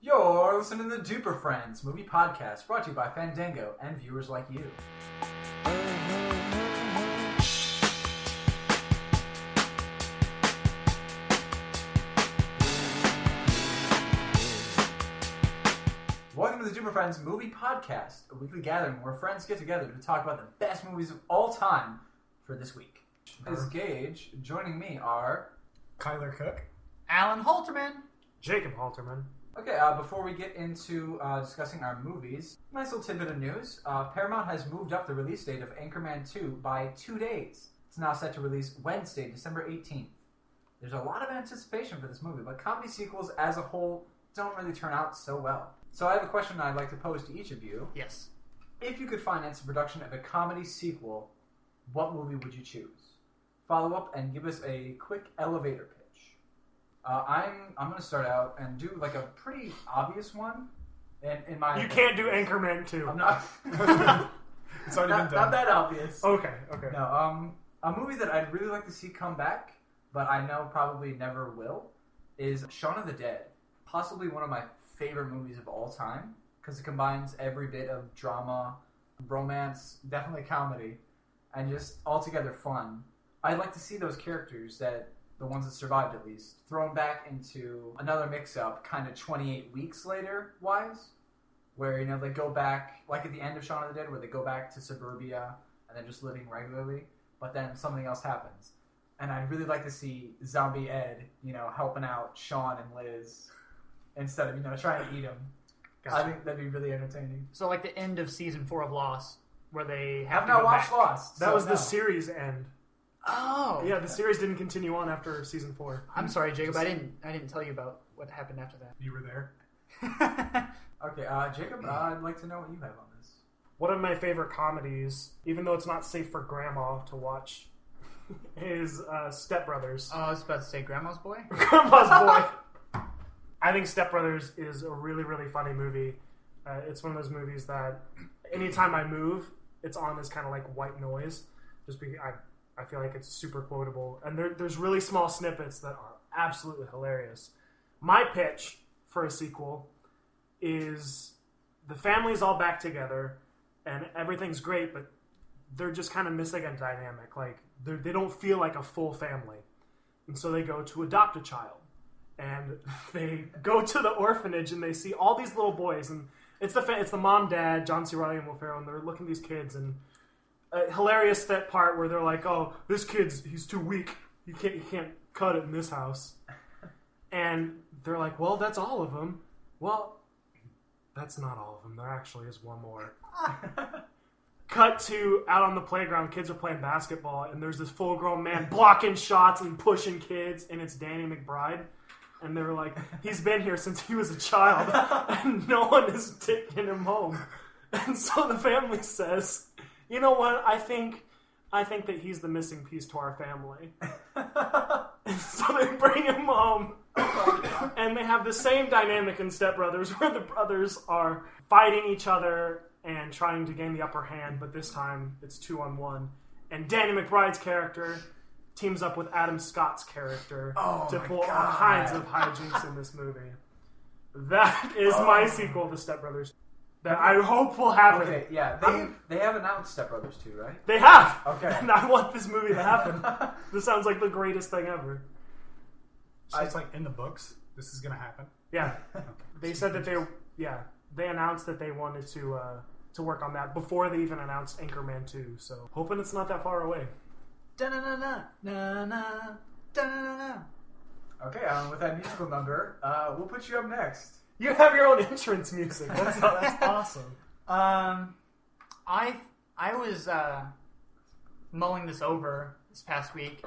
You're listening to the Duper Friends movie podcast brought to you by Fandango and viewers like you. Welcome to the Duper Friends movie podcast, a weekly gathering where friends get together to talk about the best movies of all time for this week. As Gage, joining me are Kyler Cook. Alan Holterman. Jacob Halterman. Okay, uh, before we get into uh, discussing our movies, nice little tidbit of news. Uh, Paramount has moved up the release date of Anchorman 2 by two days. It's now set to release Wednesday, December 18th. There's a lot of anticipation for this movie, but comedy sequels as a whole don't really turn out so well. So I have a question I'd like to pose to each of you. Yes. If you could finance the production of a comedy sequel, what movie would you choose? Follow up and give us a quick elevator pitch. Uh, I'm I'm going to start out and do like a pretty obvious one. In, in my You can't do Anchorman 2. I'm not. It's already not, been done. not that obvious. Okay, okay. No, um, a movie that I'd really like to see come back, but I know probably never will, is Shaun of the Dead. Possibly one of my favorite movies of all time because it combines every bit of drama, romance, definitely comedy, and just altogether fun. I'd like to see those characters that the ones that survived at least thrown back into another mix-up, kind of 28 weeks later wise, where you know they go back like at the end of Shaun of the Dead, where they go back to suburbia and then just living regularly, but then something else happens. And I'd really like to see Zombie Ed, you know, helping out Sean and Liz instead of you know trying to eat him. I think that'd be really entertaining. So like the end of season four of Lost, where they have I've to not go watched back. Lost. That so was the series end. Oh. Yeah, the series didn't continue on after season four. I'm sorry, Jacob. I didn't. I didn't tell you about what happened after that. You were there. Okay, uh, Jacob, uh, I'd like to know what you have on this. One of my favorite comedies, even though it's not safe for grandma to watch, is uh, Step Brothers. oh, I was about to say Grandma's Boy. Grandma's Boy. I think Step Brothers is a really, really funny movie. Uh, it's one of those movies that anytime I move, it's on as kind of like white noise. Just because I, I feel like it's super quotable. And there, there's really small snippets that are absolutely hilarious. My pitch for a sequel is the family's all back together and everything's great, but they're just kind of missing a dynamic. Like, they don't feel like a full family. And so they go to adopt a child. And they go to the orphanage and they see all these little boys. And it's the fa- it's the mom, dad, John C. Reilly and Will Ferrell, and they're looking at these kids. And hilarious that part where they're like, "Oh, this kid's he's too weak. You can't you can't cut it in this house." And they're like, "Well, that's all of them." Well, that's not all of them. There actually is one more. Cut to out on the playground, kids are playing basketball, and there's this full grown man blocking shots and pushing kids, and it's Danny McBride. And they're like, he's been here since he was a child, and no one is taking him home. And so the family says, you know what? I think, I think that he's the missing piece to our family. So they bring him home, and they have the same dynamic in Step Brothers, where the brothers are fighting each other and trying to gain the upper hand, but this time it's two on one. And Danny McBride's character teams up with Adam Scott's character Oh to pull all kinds of hijinks in this movie. That is my Oh. sequel to Step Brothers. That I hope will happen. Okay, yeah, they they have announced Step Brothers too, right? They have. Okay. And I want this movie to happen. this sounds like the greatest thing ever. So it's like in the books. This is gonna happen. Yeah. They said that they yeah, they announced that they wanted to uh to work on that before they even announced Anchorman 2. So, hoping it's not that far away. Da-na-na-na, na-na, da-na-na-na. Okay, um, with that musical number, uh, we'll put you up next. You have your own entrance music. That's that's awesome. Um, I I was uh, mulling this over this past week,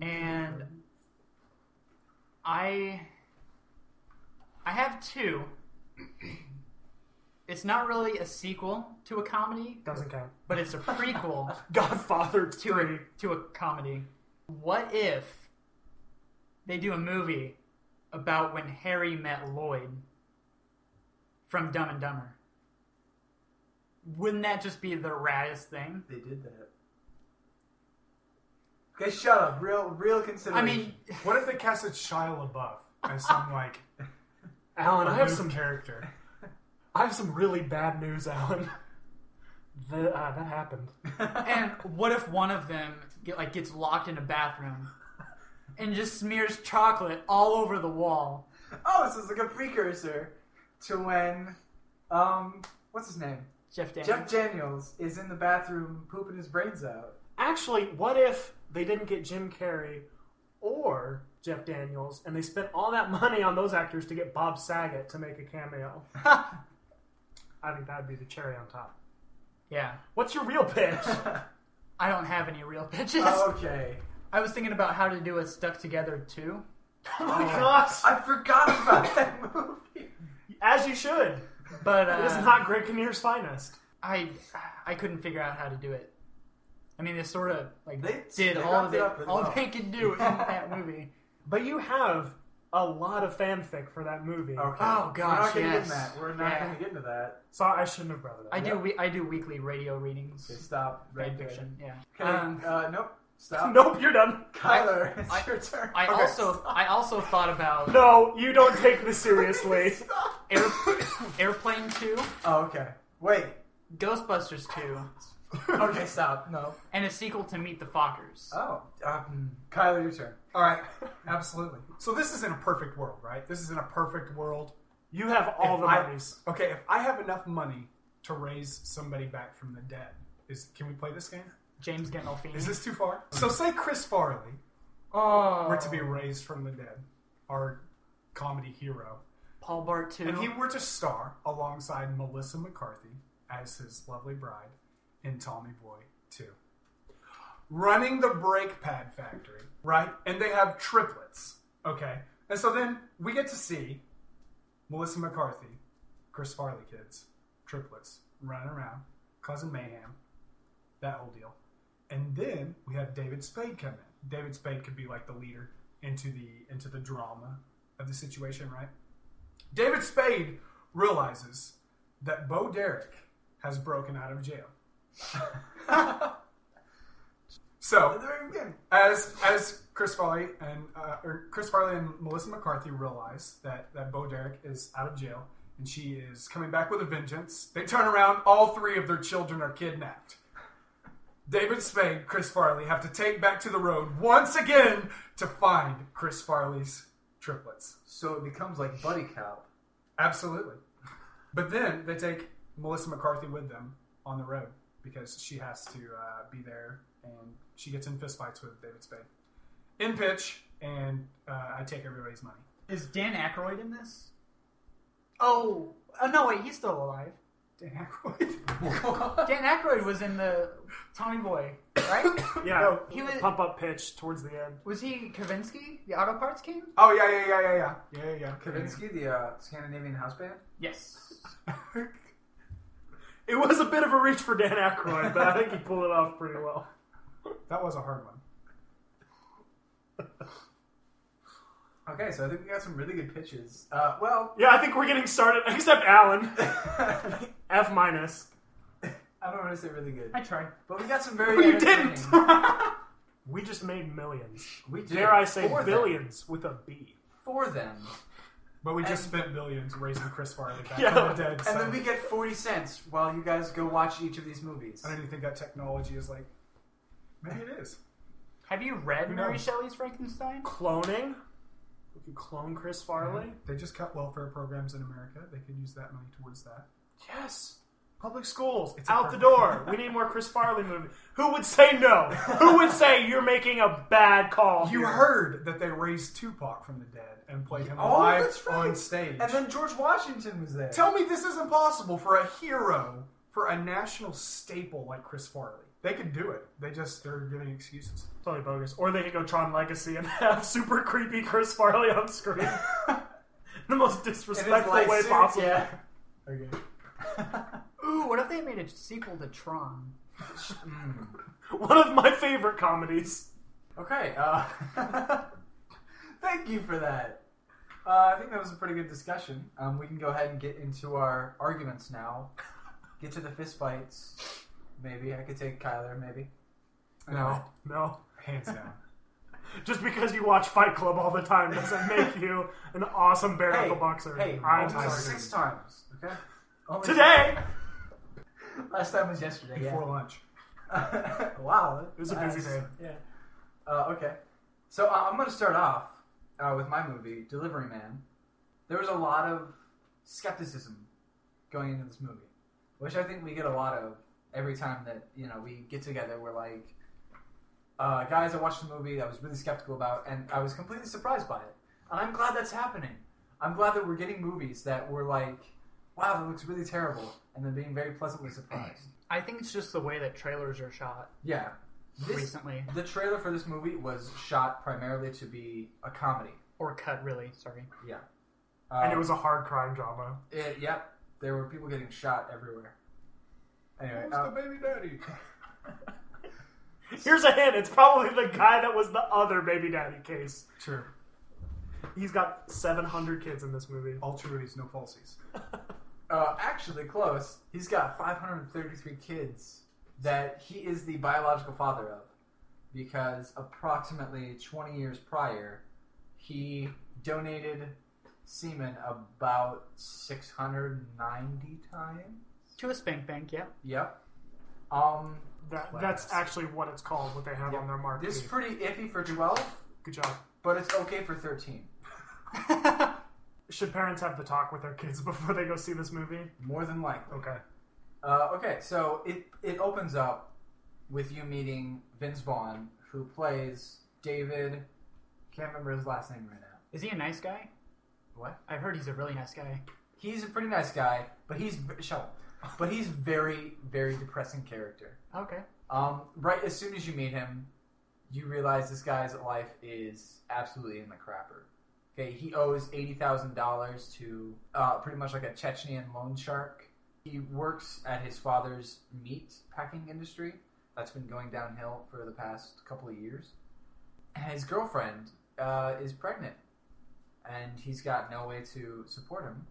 and I I have two. It's not really a sequel to a comedy, Doesn't count. but it's a prequel Godfather to 3. a, to a comedy. What if they do a movie about when Harry met Lloyd from Dumb and Dumber? Wouldn't that just be the raddest thing? They did that. Okay, shut up. Real, real consideration. I mean, What if they casted Shia LaBeouf as some like Alan, I have some character. I have some really bad news, Alan. The, uh, that happened. And what if one of them get, like gets locked in a bathroom and just smears chocolate all over the wall? Oh, this is like a precursor to when, um, what's his name? Jeff Daniels. Jeff Daniels is in the bathroom pooping his brains out. Actually, what if they didn't get Jim Carrey or Jeff Daniels, and they spent all that money on those actors to get Bob Saget to make a cameo? I think that'd be the cherry on top. yeah, What's your real pitch? I don't have any real pitches. Oh, okay. I was thinking about how to do a stuck together too. oh my gosh! I forgot about that movie. As you should. But It is uh, not Greg Kinnear's finest. I I couldn't figure out how to do it. I mean, they sort of like They- did they all wrapped of it it, all well. they could do in that movie. But you have a lot of fanfic for that movie. Okay. Oh, We're gosh, not gonna get yes. into that. We're not Yeah. gonna get into that. So I shouldn't have brought it up. I do we, I do weekly radio readings, Okay, stop. fan Right there. fiction. Yeah. Okay. Um, uh, nope. Stop. Nope, you're done. Kyler, it's I- your turn. I Okay, also. I also thought about No, you don't take this seriously. Stop. Air, Airplane Two, Oh, okay. Wait. Ghostbusters Two, Okay, stop. No. and a sequel to Meet the Fockers. Oh. Um, Kyler, your turn. All right, absolutely. So this is in a perfect world, right? This is in a perfect world. You have all If the I- monies. Okay, if I have enough money to raise somebody back from the dead, is can we play this game? James Gandolfini. Is this too far? So say Chris Farley oh, were to be oh. raised from the dead, our comedy hero, Paul Blart Two. and he were to star alongside Melissa McCarthy as his lovely bride in Tommy Boy 2. Running the brake pad factory, right? And they have triplets, okay? And so then we get to see Melissa McCarthy, Chris Farley kids, triplets, running around, causing mayhem, that whole deal. And then we have David Spade come in. David Spade could be like the leader into the into the drama of the situation, right? David Spade realizes that Bo Derek has broken out of jail. so At the very beginning. as as Chris Farley and uh, or Chris Farley and Melissa McCarthy realize that that Bo Derek is out of jail and she is coming back with a vengeance, they turn around. All three of their children are kidnapped. David Spade, Chris Farley have to take back to the road once again to find Chris Farley's triplets. So it becomes like buddy cop. Absolutely. But then they take Melissa McCarthy with them on the road because she has to uh, be there and she gets in fistfights with David Spade. In pitch, and uh, I take everybody's money. Is Dan Aykroyd in this? Oh, oh no, wait, he's still alive. Dan Aykroyd. Dan Aykroyd was in the Tommy Boy, right? Yeah, No, he was- pump up pitch towards the end. was he Kavinsky, the Auto Parts King? oh yeah, yeah, yeah, yeah, yeah, yeah, yeah, yeah. Kavinsky, the uh, Scandinavian house band. Yes. It was a bit of a reach for Dan Aykroyd, but I think he pulled it off pretty well. That was a hard one. Okay, so I think we got some really good pitches. Uh, well, Yeah, I think we're getting started, except Alan. I F minus. I don't want to say really good, I tried. but we got some very. You didn't. we just made millions. We did. Dare I say for them. billions with a B. for them, But we just And- spent billions raising Chris Farley back Yeah. from the dead. So and then we get forty cents while you guys go watch each of these movies. I don't even think that technology is like. Maybe it is. Have you read Mary? Shelley's Frankenstein? Cloning. Clone Chris Farley. They just cut welfare programs in America. They could use that money towards that. Yes. Public schools. It's out the door. We need more Chris Farley movie. Who would say no? Who would say you're making a bad call? You here? heard that they raised Tupac from the dead and played him Oh, live that's right. on stage. And then George Washington was there. Tell me this isn't possible for a hero, for a national staple like Chris Farley. They could do it. They just they're giving excuses. Totally bogus. Or they could go Tron Legacy and have super creepy Chris Farley on screen. the most In his disrespectful light way suit, possible. Yeah. Okay. Ooh, what if they made a sequel to Tron? One of my favorite comedies. Okay. Uh, thank you for that. Uh, I think that was a pretty good discussion. Um, we can go ahead and get into our arguments now. Get to the fist fights. Maybe I could take Kyler. Maybe. No, No. hands down. Just because you watch Fight Club all the time doesn't make you an awesome bare knuckle boxer. Hey, I'm only six times. Okay. Only Today, Last time was yesterday. Before lunch. Yeah. wow. It was a busy day. Yeah. Uh, okay. So uh, I'm going to start off uh, with my movie, Delivery Man. There was a lot of skepticism going into this movie, which I think we get a lot of every time that you know we get together. We're like, uh, guys, I watched the movie I was really skeptical about, and I was completely surprised by it. And I'm glad that's happening. I'm glad that we're getting movies that were like, wow, that looks really terrible, and then being very pleasantly surprised. I think it's just the way that trailers are shot Yeah. This, recently, the trailer for this movie was shot primarily to be a comedy. or cut. Really, sorry. Yeah. and it Um, was a hard crime drama. It, yep, there were people getting shot everywhere. Anyway, Who's uh, the baby daddy? Here's a hint: it's probably the guy that was the other baby daddy case. Sure. He's got 700 kids in this movie. All truities, no falsies. uh, actually, close. He's got 533 kids that he is the biological father of, because approximately 20 years prior, he donated semen about 690 times. To a spank bank, yeah. Yep. Um, that, that's actually what it's called. What they have Yeah. on their marquee. this is pretty iffy for 12, Good job. but it's okay for 13. Should parents have the talk with their kids before they go see this movie? More than likely. Okay. Uh, okay, so it it opens up with you meeting Vince Vaughn, who plays David. Can't remember his last name right now. Is he a nice guy? What? I've heard he's a really nice guy. He's a pretty nice guy, but he's shut up. But he's very very depressing character. Okay. Um, right as soon as you meet him, you realize this guy's life is absolutely in the crapper. Okay, he owes eighty thousand dollars to uh, pretty much like a Chechnyan loan shark. He works at his father's meat packing industry. That's been going downhill for the past couple of years. And his girlfriend uh, is pregnant, and he's got no way to support him.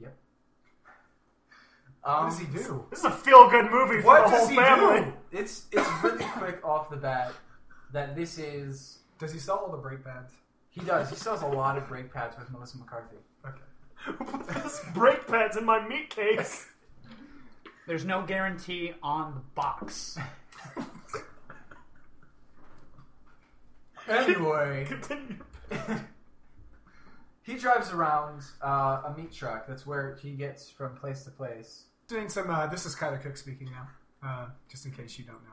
Yep. Um, What does he do? This is a feel-good movie for What the does whole he family. do? It's it's really quick off the bat that this is Does he sell all the brake pads? he does he sells a lot of brake pads with Melissa McCarthy. Okay. This brake pads in my meat case. There's no guarantee on the box. Anyway, Continue. he drives around uh, a meat truck. That's where he gets from place to place. Doing some. Uh, this is Kyler Cook speaking now. Uh, just in case you don't know,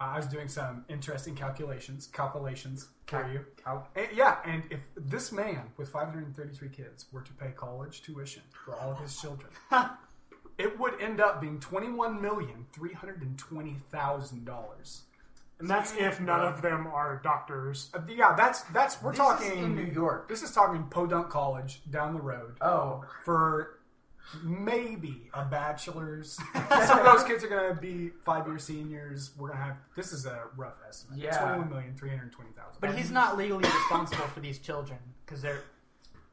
uh, I was doing some interesting calculations. Calculations for you. Cal- And, yeah, and if this man with 533 kids were to pay college tuition for all of his children, it would end up being twenty-one million three hundred and twenty thousand dollars. And that's if none of them are doctors. Uh, Yeah, that's that's we're This talking is in New York. This is talking Podunk College down the road Oh, for maybe a bachelor's. Some of those kids are going to be five-year seniors. We're going to have this is a rough estimate. Yeah. twenty-one million three hundred twenty thousand. But he's not legally responsible for these children because they're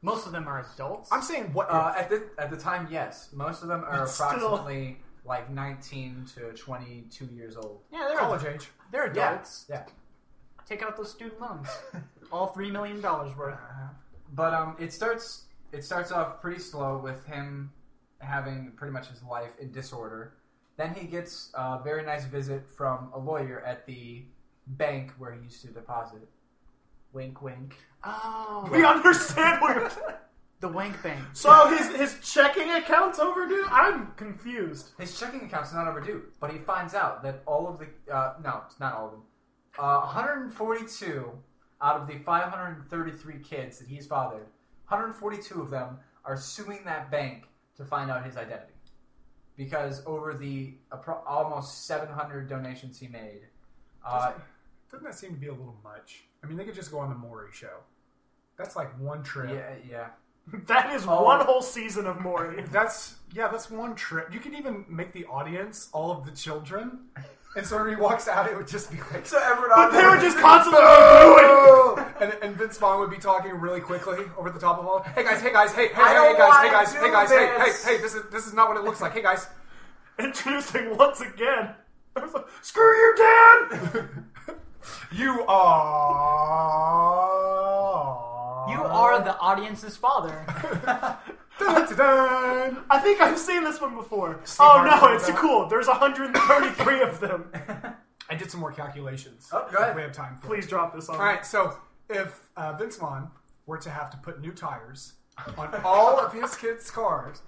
most of them are adults. I'm saying what? uh, at the at the time, yes, most of them are But still. approximately like 19 to 22 years old. yeah, they're college age. they're Yeah, adults. yeah. Take out those student loans, all three million dollars worth. But um, it starts it starts off pretty slow with him having pretty much his life in disorder. Then he gets a very nice visit from a lawyer at the bank where he used to deposit. Wink, wink. Oh, We understand what you're. the wank bank. So his his checking account's overdue. I'm confused. His checking account's not overdue, but he finds out that all of the uh, no, it's not all of them. Uh, 142 out of the 533 kids that he's fathered, 142 of them are suing that bank to find out his identity, because over the appro- almost 700 donations he made, uh, Doesn't that seem to be a little much? I mean, they could just go on the Maury show. That's like one trip. yeah, yeah, That is Oh. one whole season of Maury. That's yeah, that's one trip. You could even make the audience all of the children, and so when he walks out, it would just be like. So everyone But they were just constantly "Boo!" And, and Vince Vaughn would be talking really quickly over the top of all. Hey guys, hey guys, hey, hey, I hey, don't hey guys, hey guys, hey guys, hey, hey, this. hey, this is this is not what it looks like. Hey guys, introducing once again. I was like, Screw you, Dan. You are. You are the audience's father. Dun, dun, dun. I think I've seen this one before. Steve oh Harvey no, it's that. cool. There's 133 of them. I did some more calculations. Oh, go ahead. We have time for it. Please drop this on. All right, so if uh, Vince Vaughn were to have to put new tires on all of his kids' cars,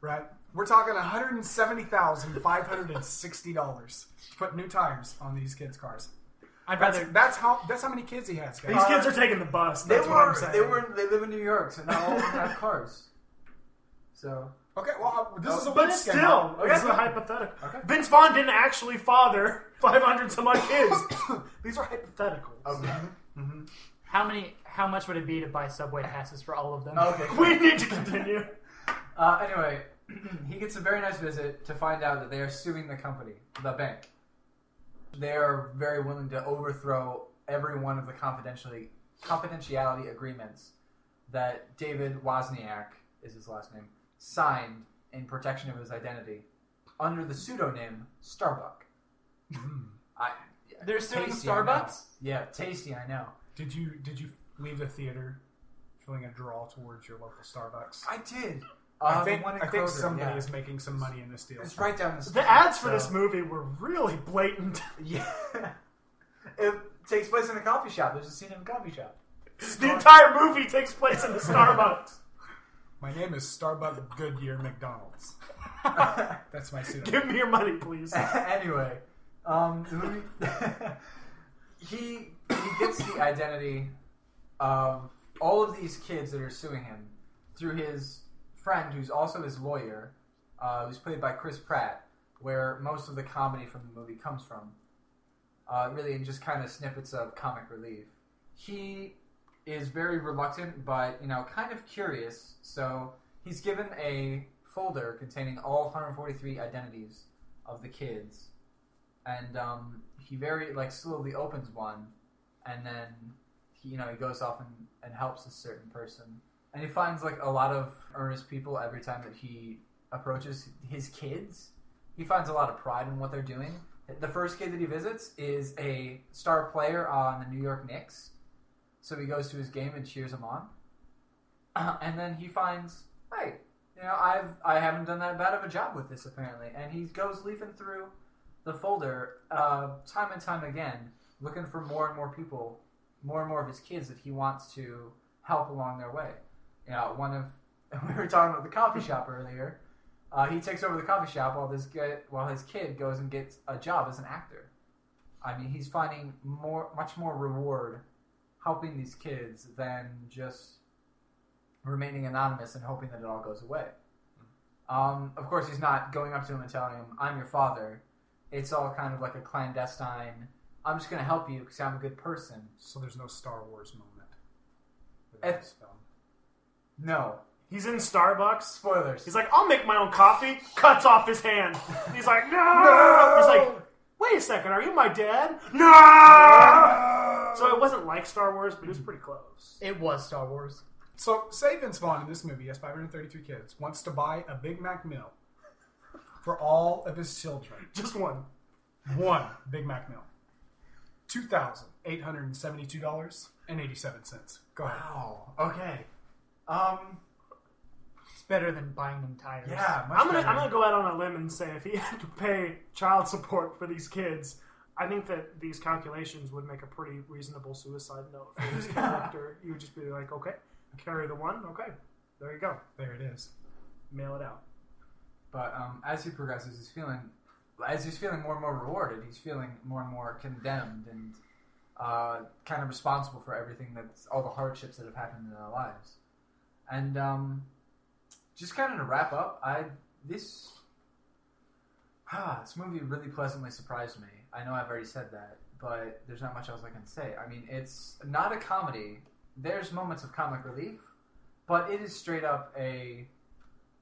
right? We're talking one hundred seventy thousand five hundred and sixty dollars to put new tires on these kids' cars. I'd That's, rather. that's how that's how many kids he has, guys. These kids are taking the bus. They That's what I'm were. saying. They were. They live in New York, so not all of them have cars. So Okay, well, uh, this is a But win game. still, Okay. this is a hypothetical. Okay. Vince Vaughn didn't actually father 500 some odd kids. These are hypotheticals. okay. How many? How much would it be to buy subway passes for all of them? Okay. We need to continue. Uh, anyway, he gets a very nice visit to find out that they are suing the company, the bank. They are very willing to overthrow every one of the confidentiality confidentiality agreements that David Wozniak is his last name signed in protection of his identity under the pseudonym Starbuck. I, They're suing tasty, I know. Starbucks? Yeah, tasty. I know. Did you did you leave the theater feeling a draw towards your local Starbucks? I did. Uh, I the think one in I think Kroger, somebody yeah. is making some money in this deal. It's right down the street. The ads for so- this movie were really blatant. Yeah. it takes place in a coffee shop. There's a scene in a coffee shop. The entire movie takes place in the Starbucks. My name is Starbuck Goodyear McDonald's. That's my pseudonym. Give me your money, please. anyway, um, the movie, he he gets the identity of all of these kids that are suing him through his friend, who's also his lawyer, uh, who's played by Chris Pratt, where most of the comedy from the movie comes from. Uh, really, in just kind of snippets of comic relief. He is very reluctant, but you know, kind of curious. So he's given a folder containing all 143 identities of the kids, and um, he very like slowly opens one, and then he, you know he goes off and, and helps a certain person, and he finds like a lot of earnest people every time that he approaches his kids. He finds a lot of pride in what they're doing. The first kid that he visits is a star player on the New York Knicks, so he goes to his game and cheers him on. and then he finds, hey, you know, I've I haven't done that bad of a job with this apparently, and he goes leafing through the folder uh, time and time again, looking for more and more people, more and more of his kids that he wants to help along their way. You know, one of we were talking about the coffee shop earlier. Uh, he takes over the coffee shop while this guy, while his kid goes and gets a job as an actor. I mean, he's finding more, much more reward helping these kids than just remaining anonymous and hoping that it all goes away. Um, of course, he's not going up to him and telling him, "I'm your father." It's all kind of like a clandestine. I'm just going to help you because I'm a good person. So there's no Star Wars moment. with Eh. this film. No He's in Starbucks. spoilers. He's like, I'll make my own coffee. Cuts off his hand. He's like, no. He's like, wait a second, are you my dad? No. So it wasn't like Star Wars, but it was pretty close. It was Star Wars. So, say Vince Vaughn in this movie has 533 kids, wants to buy a Big Mac meal for all of his children. Just one. One Big Mac meal. $2,872.87. Go ahead. wow. Okay. Um. It's better than buying them tires. Yeah. Much I'm gonna better. I'm gonna go out on a limb and say if he had to pay child support for these kids, I think that these calculations would make a pretty reasonable suicide note for his character. You would just be like, okay, carry the one, okay, there you go, There it is. mail it out. But um, as he progresses, he's feeling, as he's feeling more and more rewarded, he's feeling more and more condemned and uh, kind of responsible for everything that's all the hardships that have happened in their lives. And um, just kind of to wrap up, I this ah, this movie really pleasantly surprised me. I know I've already said that, but there's not much else I can say. I mean, it's not a comedy. There's moments of comic relief, but it is straight up a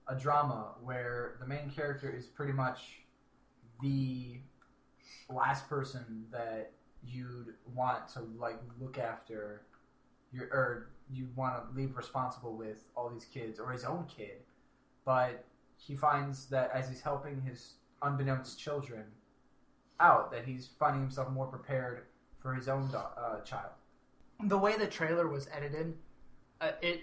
a drama where the main character is pretty much the last person that you'd want to like look after your or you want to leave responsible with all these kids or his own kid but he finds that as he's helping his unbeknownst children out that he's finding himself more prepared for his own do- uh, child. the way the trailer was edited, uh, it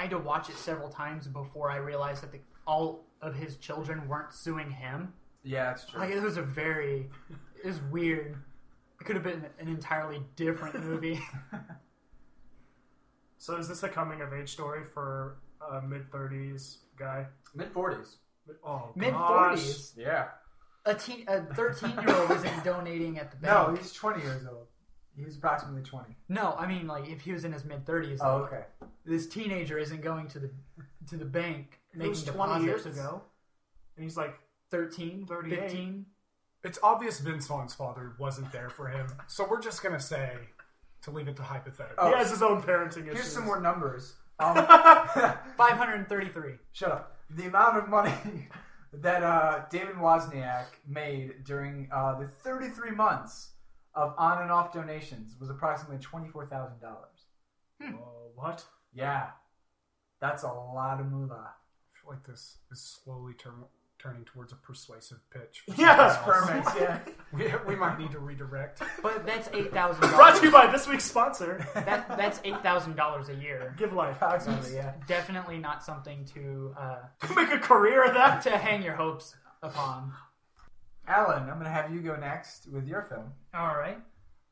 I had to watch it several times before I realized that the, all of his children weren't suing him. Yeah, that's true. Like it was a very, it was weird. It could have been an entirely different movie. So is this a coming of age story for a mid thirties guy? Mid forties. Oh, mid forties. Yeah. a teen, a thirteen year old isn't donating at the bank. No, he's twenty years old. He's approximately twenty. No, I mean like if he was in his mid thirties, Oh, okay. this teenager isn't going to the to the bank It making was deposits. twenty years ago, and he's like, 13, 38. 15. It's obvious Vince Vaughn's father wasn't there for him, so we're just gonna say to leave it to hypothetical. Oh. he has his own parenting issues. Here's some more numbers. Um, 533. shut up. The amount of money that uh, David Wozniak made during uh, the 33 months of on and off donations was approximately $24,000. Uh, what? Yeah. That's a lot of moolah. I feel like this is slowly turn, turning towards a persuasive pitch. for Yeah. something else. Permits, yeah. we, we might need to redirect. But that's $8,000. Brought to you by this week's sponsor, that, that's $8,000 a year. Give Life. Approximately, yeah. Definitely not something to uh, Make a career of that. to hang your hopes upon. Alan, I'm going to have you go next with your film. All right.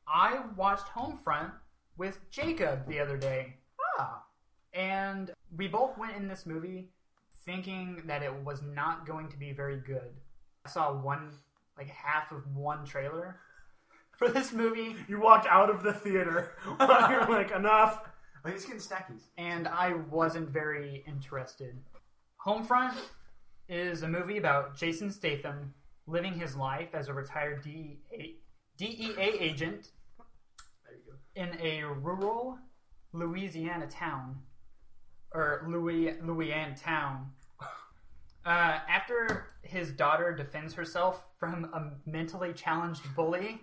I watched Homefront with Jacob the other day. Ah. And we both went in this movie thinking that it was not going to be very good. I saw one, like half of one trailer for this movie, You walked out of the theater. You're like, enough. Oh, he's getting snackies. and I wasn't very interested. Homefront is a movie about Jason Statham living his life as a retired DEA, DEA agent in a rural Louisiana town, or Louis Louisiana town. Uh, after his daughter defends herself from a mentally challenged bully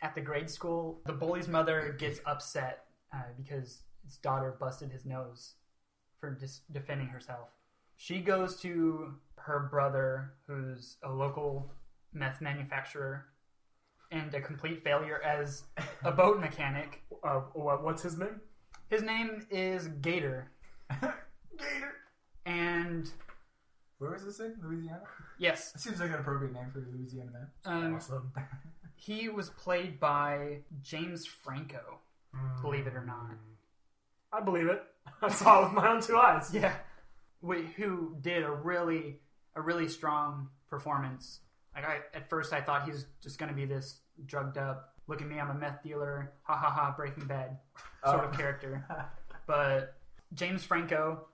at the grade school, the bully's mother gets upset uh, because his daughter busted his nose for dis- defending herself. She goes to her brother, who's a local meth manufacturer and a complete failure as a boat mechanic. Uh, what's his name? His name is Gator, Gator. and Where was this in? Louisiana? yes, That seems like an appropriate name for a Louisiana man. um, Awesome. he was played by James Franco. Believe it or not, I believe it. I saw it with my own two eyes. yeah, Wh- who did a really a really strong performance. Like I, at first, I thought he's just going to be this drugged up, look at me, I'm a meth dealer, ha ha ha, Breaking Bad sort Oh. of character. But James Franco,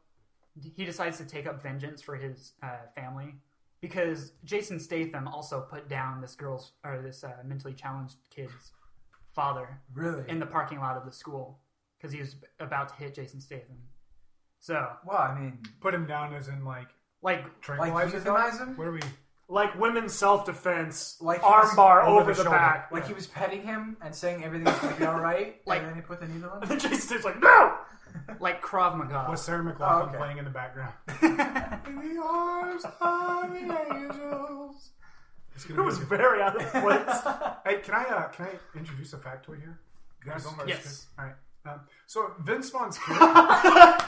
he decides to take up vengeance for his uh, family because Jason Statham also put down this girl's or this uh, mentally challenged kid's father Really? in the parking lot of the school because he was about to hit Jason Statham. So, well, I mean, Put him down as in like like, like tranquilize his euthanize him? What are we? Like women's self defense, Like like he was armbar over over, the the, shoulder. back. Like he was petting him and saying everything's gonna be all right, Like- and then he put the needle in. And Jason Statham's like, no! like Krav Maga. Was Sarah McLachlan Oh, okay. playing in the background? in the arms of the angels. It's gonna It be was good. very out of place. Hey, can I uh, can I introduce a factoid here? Guys, Yes. All right. Um, so Vince Vaughn's kid, uh,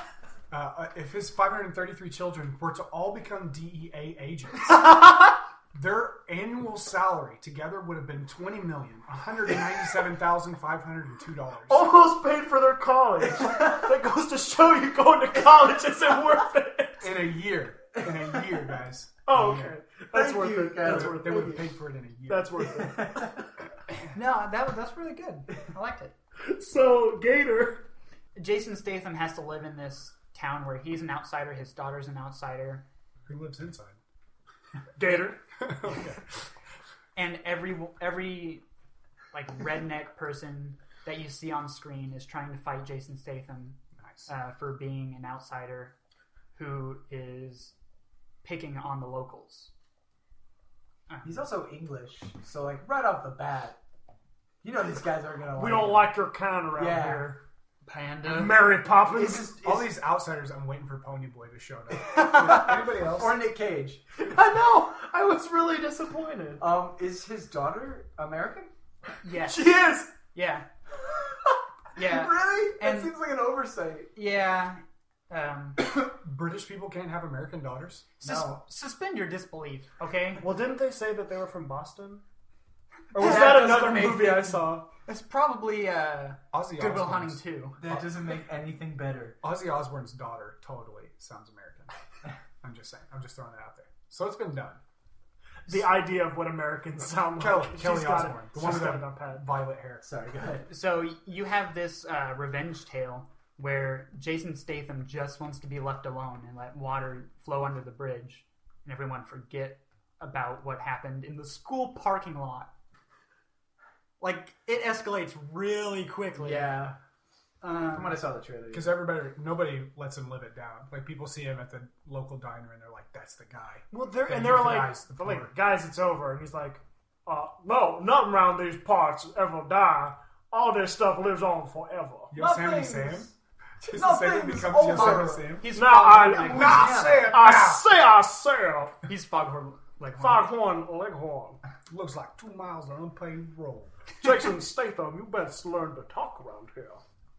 uh, if his 533 children were to all become DEA agents, their annual salary together would have been twenty million, one hundred ninety-seven thousand five hundred and two dollars. Almost paid for their college. that goes to show you going to college isn't worth it. in a year. In a year, guys. Oh, okay. year. That's Thank worth you, it. Tyler. That's worth They would have paid for it in a year. That's worth it. no, that that's really good. I liked it. So, Gator. Jason Statham has to live in this town where he's an outsider, his daughter's an outsider, Who lives inside? Gator. Okay. and every every like redneck person that you see on screen is trying to fight Jason Statham Nice. uh, for being an outsider who is picking on the locals. He's also English, so like right off the bat, you know these guys aren't gonna. We like don't him. like your kind around Yeah. here. Panda. Mary Is Poppins. All these outsiders, I'm waiting for Ponyboy to show up. Anybody else? or Nick Cage. I know. I was really disappointed. Um, is his daughter American? Yes. She is. Yeah. Yeah. really? That seems like an oversight. Yeah. Um, British people can't have American daughters. sus- No. Suspend your disbelief, okay? Well, didn't they say that they were from Boston? Or was That that, another make movie I saw? It's probably uh, Ozzy Goodwill Osbourne's, Hunting too. That doesn't make anything better. Ozzy Osbourne's daughter totally sounds American. I'm just saying. I'm just throwing it out there. So it's been done. The idea of what Americans sound like. Kelly, She's Kelly Osbourne, the one She's with got the it on pat. violet hair. Sorry, go ahead. So you have this uh, revenge tale where Jason Statham just wants to be left alone and let water flow under the bridge, and everyone forget about what happened in the school parking lot. Like it escalates really quickly. Yeah. Um, From when I saw the trailer. Because everybody, nobody lets him live it down. Like people see him at the local diner and they're like, "That's the guy." Well, they're, That and they're like, euthanize the they're poor. like, guys, it's over. And he's like, uh, no, nothing around these parts ever die. All this stuff lives on forever. Yosemite Sam. Nothing's- Jason nothing's becomes over. Yosemite Sam. he's Now I, Foghorn Leghorn. now I say, I say, I say, He's Foghorn Leghorn. Foghorn Leghorn. Looks like two miles of unpaved road. Jason Statham, you best learn to talk around here.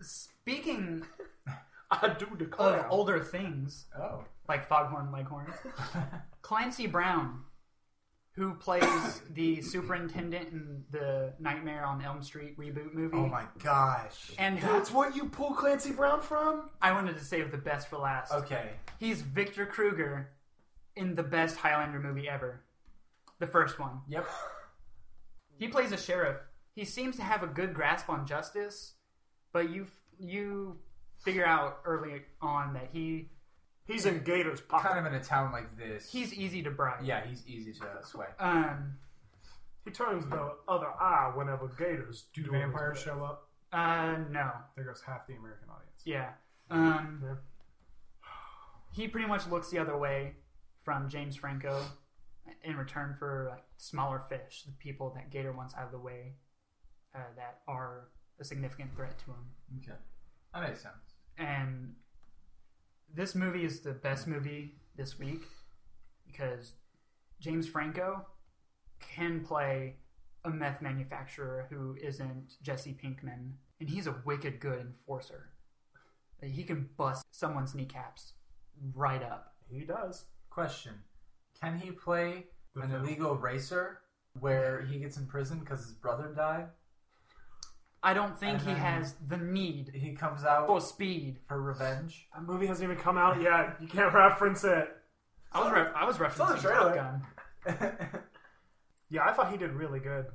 Speaking I do declare. of older things, Oh. like Foghorn Leghorn, Clancy Brown, who plays the superintendent in the Nightmare on Elm Street reboot movie, Oh my gosh. and who That's what you pull Clancy Brown from? I wanted to save the best for last. Okay. He's Victor Kruger in the best Highlander movie ever, the first one. Yep. He plays a sheriff. He seems to have a good grasp on justice, but you you figure out early on that he He's in Gator's pocket. Kind of in a town like this. he's easy to bribe. yeah, he's easy to sway. Um. He turns the other eye whenever Gators Do do vampires show up? Uh. No. There goes half the American audience. Yeah. Um. Yeah. He pretty much looks the other way from James Franco in return for like smaller fish, the people that Gator wants out of the way, uh, that are a significant threat to him. Okay. That makes sense. and this movie is the best movie this week because James Franco can play a meth manufacturer who isn't Jesse Pinkman, and he's a wicked good enforcer. He can bust someone's kneecaps right up. He does. Question: Can he play The an film. illegal racer where he gets in prison because his brother died? I don't think And he has the need He comes out for speed. for revenge. That movie hasn't even come out yet. You can't reference it. I was re- I was Saw the referencing Top. Gun. Yeah, I thought he did really good.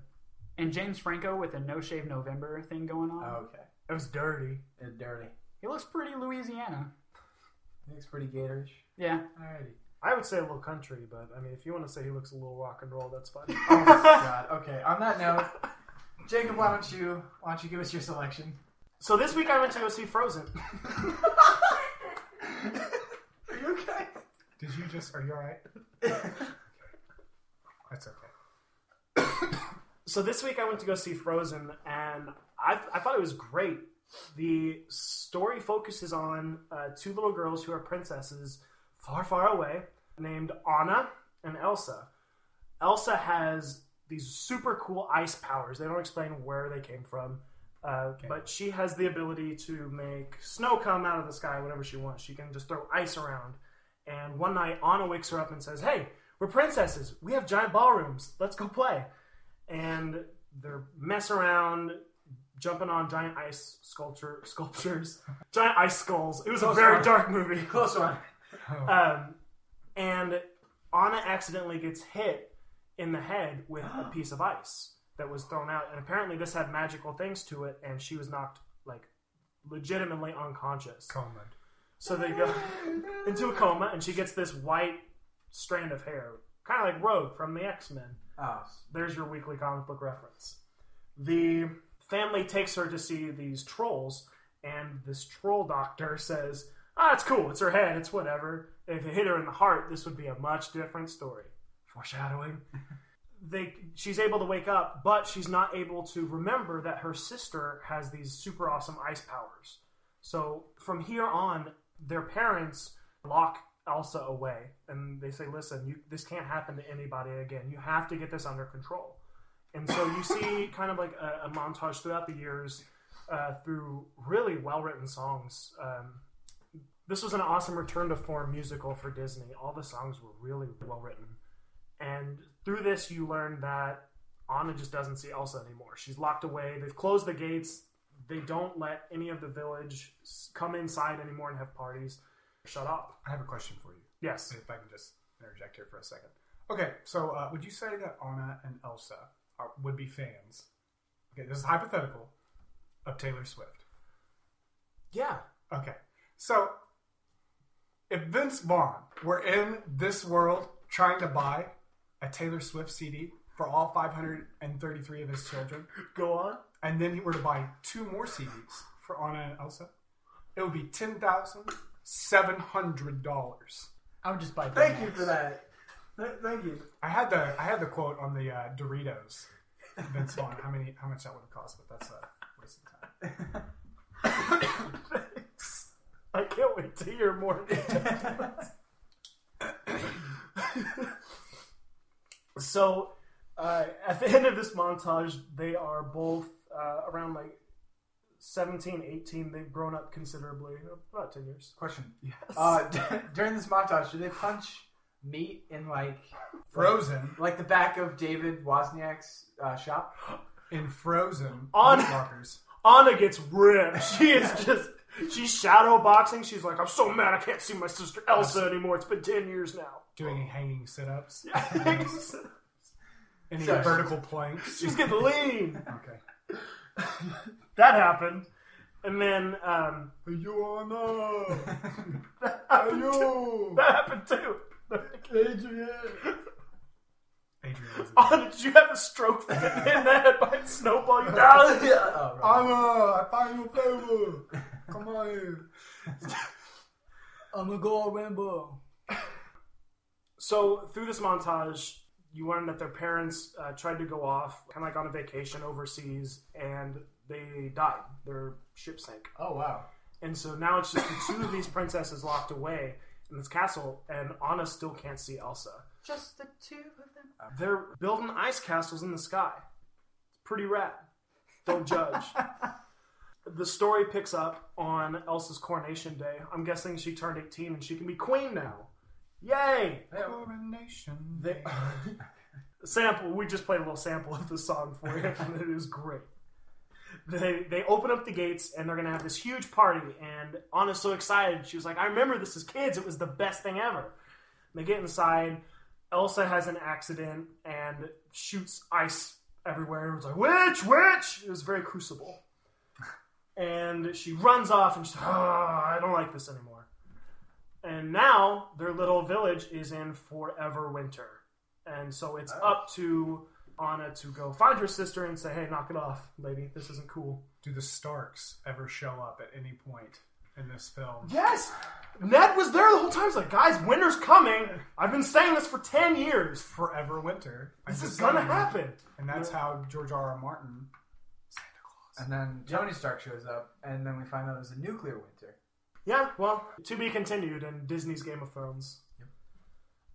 And James Franco with a No Shave November thing going on. okay. It was dirty. Uh, dirty. He looks pretty Louisiana. He looks pretty gatorish. Yeah. Alrighty. I would say a little country, but I mean, if you want to say he looks a little rock and roll, that's fine. Oh my god. Okay. On that note, Jacob, why don't you why don't you give us your selection? so this week I went to go see Frozen. Are you okay? Did you just? Are you all right? That's okay. So this week I went to go see Frozen, and I, I thought it was great. The story focuses on uh, two little girls who are princesses far, far away, named Anna and Elsa. Elsa has these super cool ice powers. They don't explain where they came from, uh, but she has the ability to make snow come out of the sky whenever she wants. She can just throw ice around. And one night, Anna wakes her up and says, "Hey, we're princesses. We have giant ballrooms. Let's go play." and they're mess around jumping on giant ice sculpture sculptures giant ice skulls it was a very one. dark movie Close one. um, and anna accidentally gets hit in the head with a piece of ice that was thrown out and apparently this had magical things to it and she was knocked like legitimately unconscious Coleman. so they go into a coma and she gets this white strand of hair kind of like rogue from the x-men Oh, there's your weekly comic book reference. The family takes her to see these trolls, and this troll doctor says, Ah, it's cool, it's her head, it's whatever. If it hit her in the heart, this would be a much different story. Foreshadowing. they she's able to wake up, but she's not able to remember that her sister has these super awesome ice powers. So from here on, their parents lock Elsa away, and they say, "Listen, you, this can't happen to anybody again. You have to get this under control." And so you see kind of like a, a montage throughout the years uh, through really well written songs. Um, this was an awesome return to form musical for Disney. All the songs were really well written. And through this, you learn that Anna just doesn't see Elsa anymore. She's locked away. They've closed the gates. They don't let any of the village come inside anymore and have parties. Shut up. I have a question for you. Yes. If I can just interject here for a second. Okay, so uh, would you say that Anna and Elsa are, would be fans? Okay, this is hypothetical of Taylor Swift. Yeah. Okay, so if Vince Vaughn were in this world trying to buy a Taylor Swift CD for all 533 of his children, Go on. and then he were to buy two more CDs for Anna and Elsa, it would be ten thousand seven hundred dollars. I would just buy. Thank you for that. Th- Thank you. I had the I had the quote on the uh, Doritos. Vince Vaughn, how many how much that would have cost, but that's a waste of time. Thanks. I can't wait to hear more. so, uh, at the end of this montage, they are both uh, around like 17, 18. They've grown up considerably, about 10 years. Question. Uh, d- during this montage, do they punch meat in like Frozen like the back of David Wozniak's uh, shop? in Frozen On- Walkers. Anna gets ripped. She is just. She's shadow boxing. She's like, I'm so mad I can't see my sister Elsa anymore. It's been 10 years now. Doing hanging sit ups, She's any Sorry. vertical planks. She's getting lean. Okay. That happened. And then um, Joanna, that happened too. you, That happened too. Adrian. Adrian was Anna, did you have a stroke from getting hit in the head by a snowball? You died. Oh, right. Anna, I find you favor. Come on. I'm gonna go rainbow. So through this montage, you learn that their parents uh, tried to go off, kind of like on a vacation overseas, and they died. Their ship sank. Oh wow. And so now it's just the two of these princesses locked away in this castle, and Anna still can't see Elsa. Just the two of them. They're building ice castles in the sky. It's pretty rad. Don't judge. the story picks up on Elsa's coronation day. I'm guessing she turned 18 and she can be queen now. Yay! Coronation. They, sample. We just played a little sample of the song for you, and it is great. They they open up the gates and they're gonna have this huge party, and Anna's so excited. She was like, "I remember this as kids. It was the best thing ever." They get inside. Elsa has an accident and shoots ice everywhere. Everyone's like, "Witch, witch!" It was very crucible. And she runs off and she's like, oh, I don't like this anymore. And now their little village is in forever winter. And so it's oh. up to Anna to go find her sister and say, hey, knock it off, lady. This isn't cool. Do the Starks ever show up at any point in this film? Yes! Ned was there the whole time. He's like, guys, winter's coming. I've been saying this for 10 years. Forever winter. I'm This is gonna happen. And that's how George R. R. Martin. Santa Claus. And then Tony Stark shows up, and then we find out it was a nuclear winter. Yeah, well, to be continued in Disney's Game of Thrones.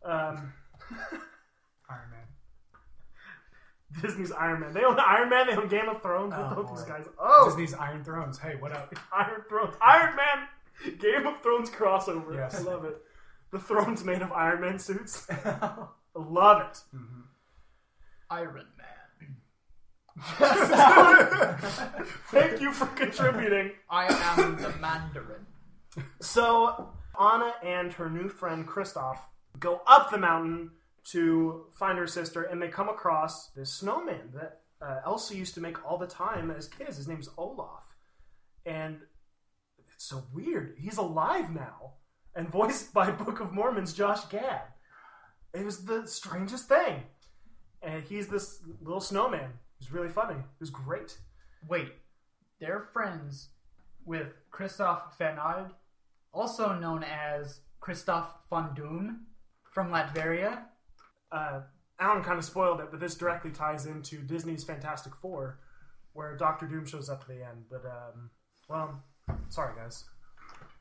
Um, Iron Man. Disney's Iron Man. They own Iron Man. They own Game of Thrones. What Oh, don't these guys? Oh, Disney's Iron Thrones. Hey, what up? Iron Thrones. Iron Man. Game of Thrones crossover. Yes. I love it. The throne's made of Iron Man suits. I love it. Iron Man. Thank you for contributing. I am the Mandarin. So Anna and her new friend Kristoff go up the mountain to find her sister, and they come across this snowman that uh, Elsa used to make all the time as kids. His name's Olaf, and it's so weird. He's alive now, and voiced by Book of Mormon's Josh Gad. It was the strangest thing, and he's this little snowman. He's really funny. Was great. Wait, they're friends with Christoph Van also known as Christoph von Doom from Latveria. uh, Alan kind of spoiled it, but this directly ties into Disney's Fantastic Four, where Doctor Doom shows up at the end. But um, well, sorry guys,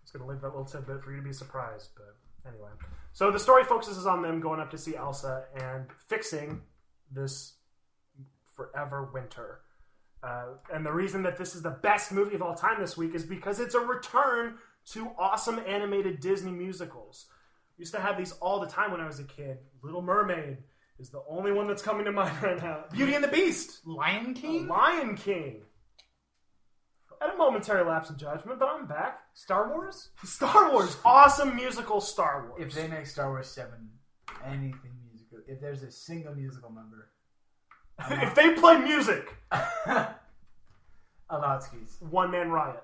just gonna leave that little tidbit for you to be surprised. But anyway, so the story focuses on them going up to see Elsa and fixing this Forever Winter. Uh, and the reason that this is the best movie of all time this week is because it's a return to awesome animated Disney musicals. Used to have these all the time when I was a kid. Little Mermaid is the only one that's coming to mind right now. Beauty and the Beast, Lion King, Lion King. At a momentary lapse of judgment, but I'm back. Star Wars. Star Wars, awesome musical Star Wars. If they make Star Wars Seven anything musical, if there's a single musical number, if they play music, Alotskis. one man riot.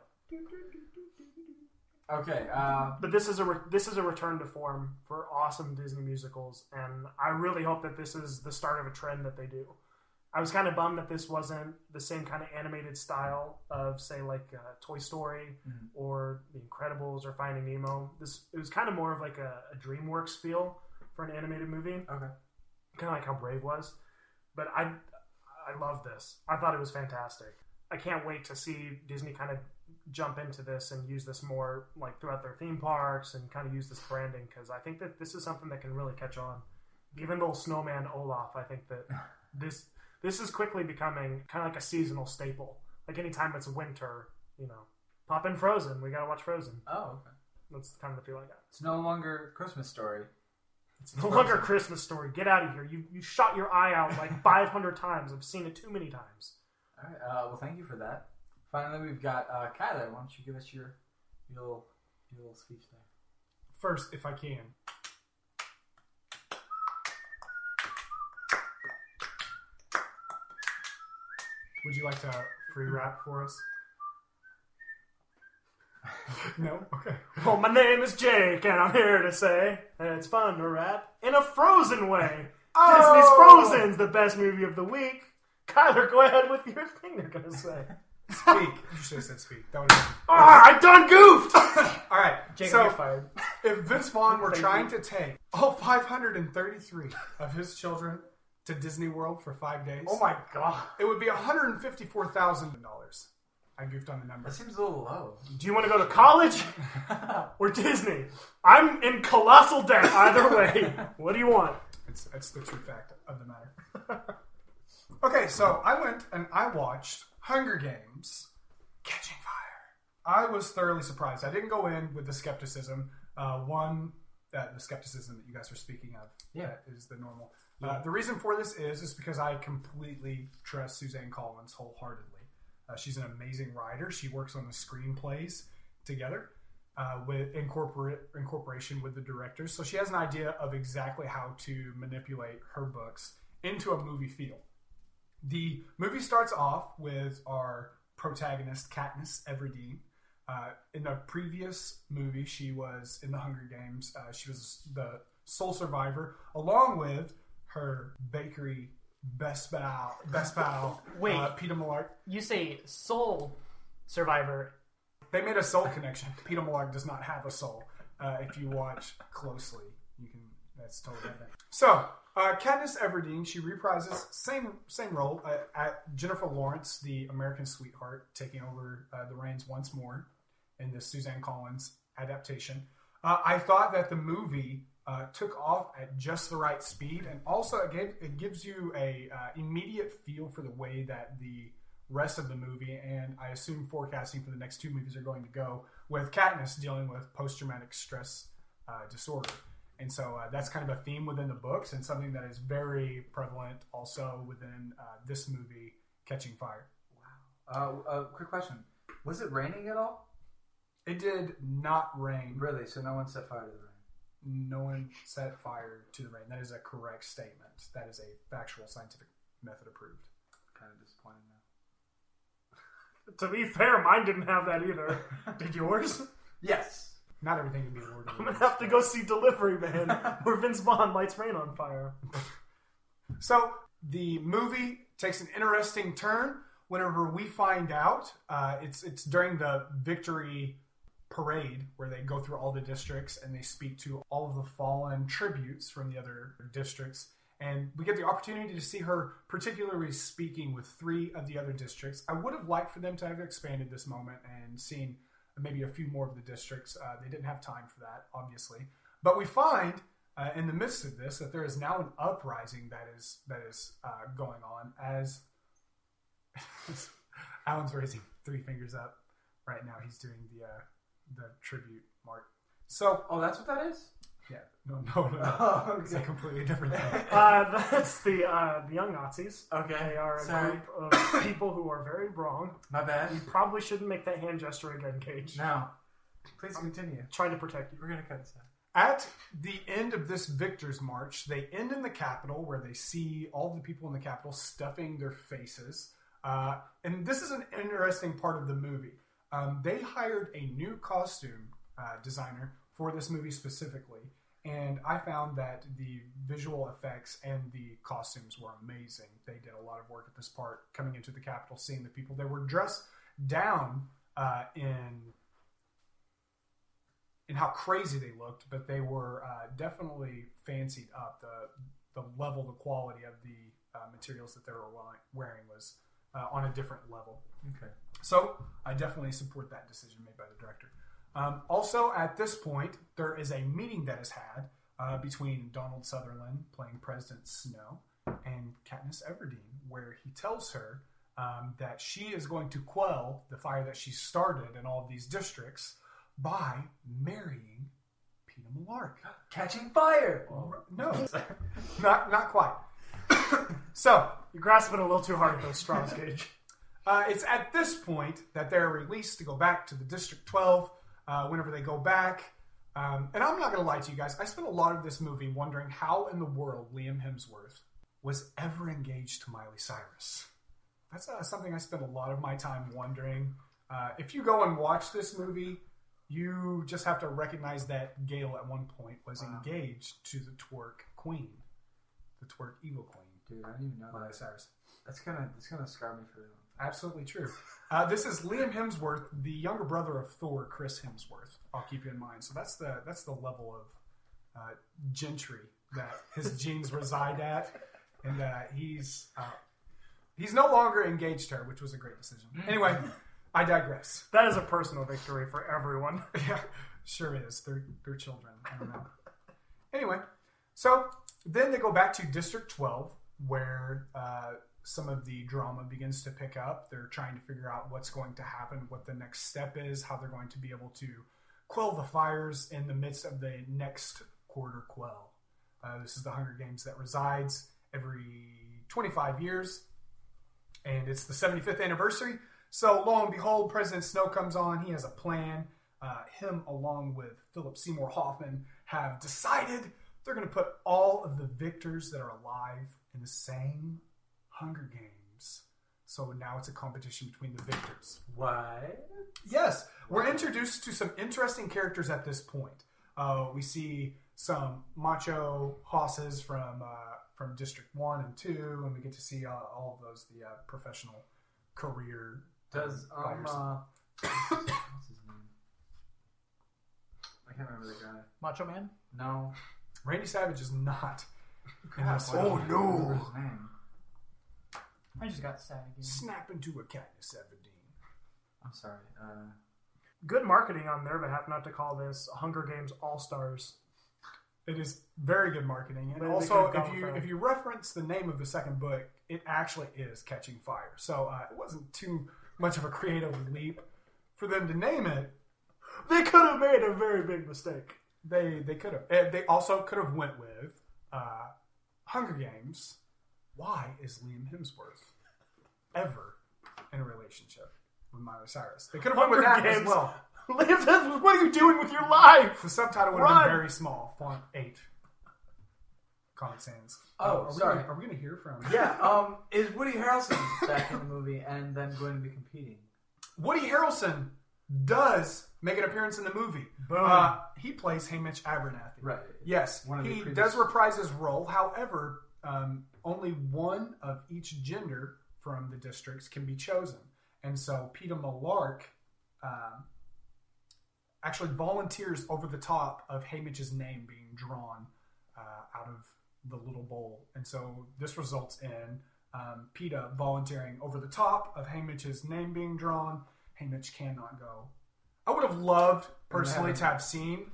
Okay, uh, But this is a re- this is a return to form for awesome Disney musicals, and I really hope that this is the start of a trend that they do. I was kind of bummed that this wasn't the same kind of animated style of, say, like uh, Toy Story Mhm. or The Incredibles or Finding Nemo. This it was kind of more of like a, a DreamWorks feel for an animated movie, okay. kind of like how Brave was. But I I love this. I thought it was fantastic. I can't wait to see Disney kind of jump into this and use this more like throughout their theme parks and kind of use this branding because I think that this is something that can really catch on. Even though Snowman Olaf, I think that this this is quickly becoming kind of like a seasonal staple. Like anytime it's winter, you know, pop in Frozen. We gotta watch Frozen. Oh, okay. That's kind of the feel I got. It's no longer Christmas story. It's no longer Christmas story. Get out of here. You you shot your eye out like 500 times. I've seen it too many times. All right. Uh, well, thank you for that. Finally, we've got uh, Kyler. Why don't you give us your your little your little speech there? First, if I can. Would you like to free rap for us? no? Okay. Well, my name is Jake, and I'm here to say that it's fun to rap in a frozen way. Oh! Disney's! Frozen's the best movie of the week. Kyler, go ahead with your thing you're gonna say. Speak. You should have said speak. That would have Ah, I done goofed. All right. Jake, so, you're fired. if Vince Vaughn were Thank trying to take all 533 of his children to Disney World for five days, oh my god. it would be $154,000. I goofed on the number. That seems a little low. Do you want to go to college or Disney? I'm in colossal debt either way. What do you want? It's, it's the true fact of the matter. okay, so I went and I watched Hunger Games Catching Fire. I was thoroughly surprised. I didn't go in with the skepticism. Uh, one, uh, the skepticism that you guys were speaking of Yeah. is the normal. Uh, the reason for this is is because I completely trust Suzanne Collins wholeheartedly. Uh, she's an amazing writer. She works on the screenplays together uh, with incorporate incorporation with the directors. So she has an idea of exactly how to manipulate her books into a movie feel. The movie starts off with our protagonist Katniss Everdeen. Uh, in the previous movie, she was in the Hunger Games. Uh, she was the sole survivor, along with her bakery best pal, best pal, Wait. uh, Peeta Mellark. You say soul survivor. They made a soul connection. Peeta Mellark does not have a soul. Uh, if you watch closely. That's totally evident. So, uh, Katniss Everdeen, she reprises same same role uh, at Jennifer Lawrence, the American sweetheart, taking over uh, the reins once more in this Suzanne Collins adaptation. Uh, I thought that the movie uh, took off at just the right speed, and also it, gave, it gives you a uh, immediate feel for the way that the rest of the movie, and I assume forecasting for the next two movies are going to go with Katniss dealing with post traumatic stress uh, disorder. And so uh, that's kind of a theme within the books and something that is very prevalent also within uh, this movie, Catching Fire. Uh, uh, quick question: Was it raining at all? It did not rain. Really? So no one set fire to the rain. No one set fire to the rain. That is a correct statement. That is a factual scientific method approved. Kind of disappointed now. To be fair, mine didn't have that either. Did yours? Yes. Not everything can be awarded. I'm gonna have to go see Delivery Man, where Vince Vaughn lights rain on fire. So the movie takes an interesting turn whenever we find out. Uh, it's it's during the victory parade where they go through all the districts and they speak to all of the fallen tributes from the other districts. And we get the opportunity to see her particularly speaking with three of the other districts. I would have liked for them to have expanded this moment and seen maybe a few more of the districts. Uh, they didn't have time for that, obviously. But we find uh, in the midst of this that there is now an uprising that is that is uh, going on as Alan's raising three fingers up right now. He's doing the uh, the tribute mark. So Oh, that's what that is. Yeah, no, no, no, no. Oh, it's a completely different thing. Uh, that's the uh, the young Nazis. Okay. They are a Sorry. group of people who are very wrong. My bad. You probably shouldn't make that hand gesture again, Cage. No. Please continue. Trying to protect you. We're gonna cut this out. At the end of this victor's march, they end in the Capitol where they see all the people in the Capitol stuffing their faces. Uh, and this is an interesting part of the movie. Um, they hired a new costume uh, designer for this movie specifically. And I found that the visual effects and the costumes were amazing. They did a lot of work at this part, coming into the Capitol, seeing the people. They were dressed down uh, in and how crazy they looked, but they were uh, definitely fancied up. The the level, the quality of the uh, materials that they were wearing was uh, on a different level. Okay. So I definitely support that decision made by the director. Um, also, at this point, there is a meeting that is had uh, between Donald Sutherland playing President Snow and Katniss Everdeen, where he tells her um, that she is going to quell the fire that she started in all of these districts by marrying Peeta Mellark. Catching fire. No, not not quite. so You're grasping a little too hard at those straws, Cage. Uh, it's at this point that they're released to go back to the District 12. Uh, whenever they go back, um, and I'm not going to lie to you guys, I spent a lot of this movie wondering how in the world Liam Hemsworth was ever engaged to Miley Cyrus. That's uh, something I spent a lot of my time wondering. Uh, if you go and watch this movie, you just have to recognize that Gale at one point was Wow. engaged to the twerk queen, the twerk evil queen, Dude, I didn't even know Miley that. Cyrus. That's gonna that's gonna scar me for Absolutely true. Uh, this is Liam Hemsworth, the younger brother of Thor, Chris Hemsworth. I'll keep you in mind. So that's the that's the level of uh, gentry that his genes reside at, and uh, he's uh, he's no longer engaged to her, which was a great decision. Anyway, I digress. That is a personal victory for everyone. yeah, sure is. They're they're children. I don't know. Anyway, so then they go back to District 12, where uh, some of the drama begins to pick up. They're trying to figure out what's going to happen, what the next step is, how they're going to be able to quell the fires in the midst of the next quarter quell. Uh, this is the Hunger Games that resides every 25 years, and it's the 75th anniversary. So, lo and behold, President Snow comes on. He has a plan. Uh, him, along with Philip Seymour Hoffman, have decided they're going to put all of the victors that are alive in the same Hunger Games. So now it's a competition between the victors. what? Yes, we're introduced to some interesting characters at this point. Uh, we see some macho hosses from uh, from District One and Two, and we get to see uh, all of those the uh, professional career. Does um uh, what's his name? I can't remember the guy. Macho Man? No. Randy Savage is not. In Crap, this why film. can't I remember his name? I just got sad again. Snap into a Katniss Everdeen. I'm sorry. Uh, Good marketing on their behalf not to call this Hunger Games All Stars. It is very good marketing, and They- they also could've gone if you with if you reference the name of the second book, it actually is Catching Fire. So uh, it wasn't too much of a creative leap for them to name it. They could have made a very big mistake. They they could have. eh, They also could have went with uh, Hunger Games. Why is Liam Hemsworth ever in a relationship with Miley Cyrus? They could have went with that as well. Liam Hemsworth, what are you doing with your life? The subtitle would have been very small, font eight. Comic Sans. Oh, are sorry. We gonna, are we going to hear from? yeah. Um, is Woody Harrelson back in the movie and then going to be competing? Woody Harrelson does make an appearance in the movie. Boom. Uh, he plays Haymitch Abernathy. Right. Yes, One of the he previous- does reprise his role. However, um, only one of each gender from the districts can be chosen, and so Peeta Mellark um, actually volunteers over the top of Haymitch's name being drawn uh, out of the little bowl, and so this results in um, Peeta volunteering over the top of Haymitch's name being drawn. Haymitch cannot go. I would have loved personally to have seen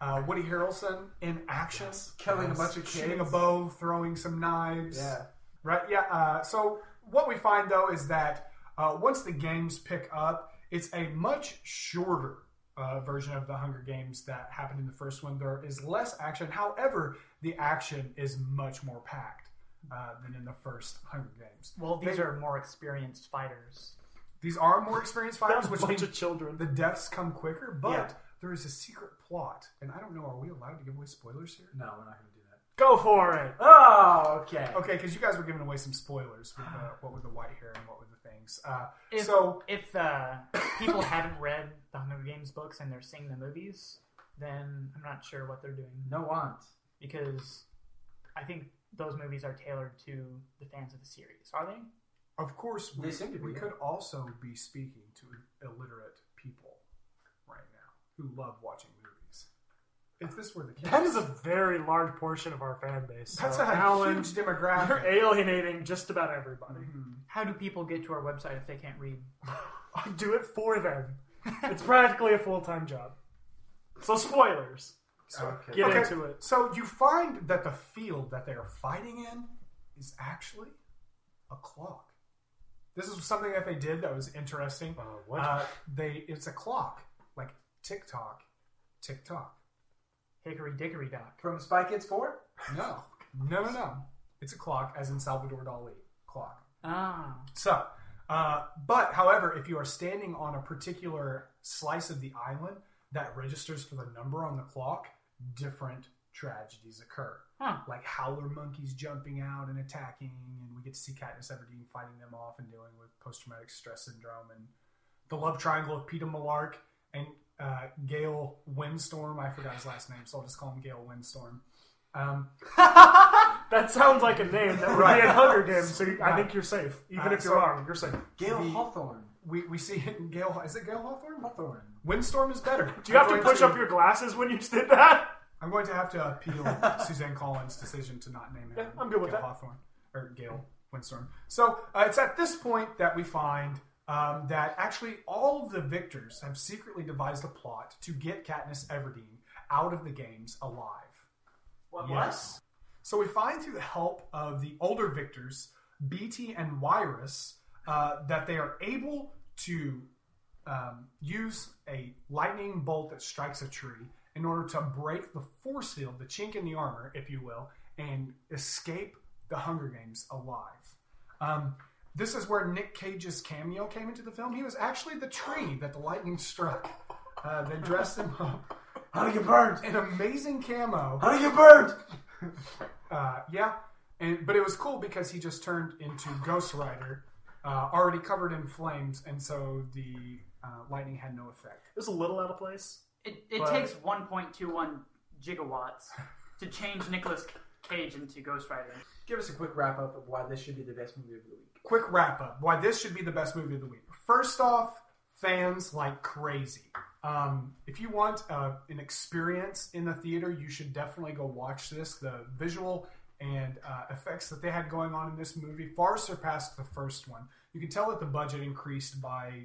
uh, Woody Harrelson in action, Killing a bunch of kids, shooting a bow, throwing some knives. Yeah. Right. Yeah. Uh, so what we find though is that uh, once the games pick up, it's a much shorter uh, version of the Hunger Games that happened in the first one. There is less action. However, the action is much more packed uh, than in the first Hunger Games. Well, these They- are more experienced fighters. These are more experienced fighters, which bunch means of children. the deaths come quicker. But Yeah. there is a secret plot, and I don't know. Are we allowed to give away spoilers here? No, we're not going to do that. Go for it. Oh, okay. Okay, because you guys were giving away some spoilers with the, what with the white hair and what with the things. Uh, If, so if uh, people haven't read the Hunger Games books and they're seeing the movies, then I'm not sure what they're doing No want. because I think those movies are tailored to the fans of the series. Are they? Of course, we, They seem to be, we yeah. could also be speaking to illiterate people right now who love watching movies. If this were the case, That is a very large portion of our fan base. that's so, a Alan, huge demographic. You're alienating just about everybody. Mhm. How do people get to our website if they can't read? I do it for them. It's practically a full time job. So spoilers. Okay. Get Okay, into it. So you find that the field that they are fighting in is actually a clock. This is something that they did that was interesting. Uh, what? Uh, they it's a clock like tick tock, tick tock. Hickory dickory dock. From Spy Kids 4? No, no, no, no. It's a clock, as in Salvador Dali clock. Ah, So, uh, but however, if you are standing on a particular slice of the island that registers for the number on the clock, different tragedies occur. Huh. Like howler monkeys jumping out and attacking, and we get to see Katniss Everdeen fighting them off and dealing with post traumatic stress syndrome, and the love triangle of Peeta Mellark and uh, Gale Windstorm. I forgot his last name, so I'll just call him Gale Windstorm. Um, that sounds like a name that would Right. be in Hunger Games, so I think you're safe. Even Uh, if you're so- wrong, you're safe. Gale The- Hawthorne. we, we see it in Gale. Is it Gale Hawthorne? Hawthorne. Windstorm is better. Do you have I'm to going push up your glasses when you did that? I'm going to have to appeal Suzanne Collins' decision to not name him. Yeah, I'm good with Gale that. Hawthorne or Gale Windstorm. So uh, it's at this point that we find um, that actually all of the victors have secretly devised a plot to get Katniss Everdeen out of the games alive. what? Yes. So we find through the help of the older victors, Beetee and Wiress, uh, that they are able to um, use a lightning bolt that strikes a tree in order to break the force field, the chink in the armor, if you will, and escape the Hunger Games alive. Um, this is where Nick Cage's cameo came into the film. He was actually the tree that the lightning struck. Uh, they dressed him up. How to get burned? An amazing camo. How to get burned? Uh, yeah, and but it was cool because he just turned into Ghost Rider, uh, already covered in flames, and so the uh, lightning had no effect. It was a little out of place. It, it But- takes 1.21 gigawatts to change Nicolas Cage into Ghost Rider. Give us a quick wrap up of why this should be the best movie of the week. Quick wrap up: why this should be the best movie of the week. First off, fans like crazy. Um, if you want uh, an experience in the theater, you should definitely go watch this. The visual and uh, effects that they had going on in this movie far surpassed the first one. You can tell that the budget increased by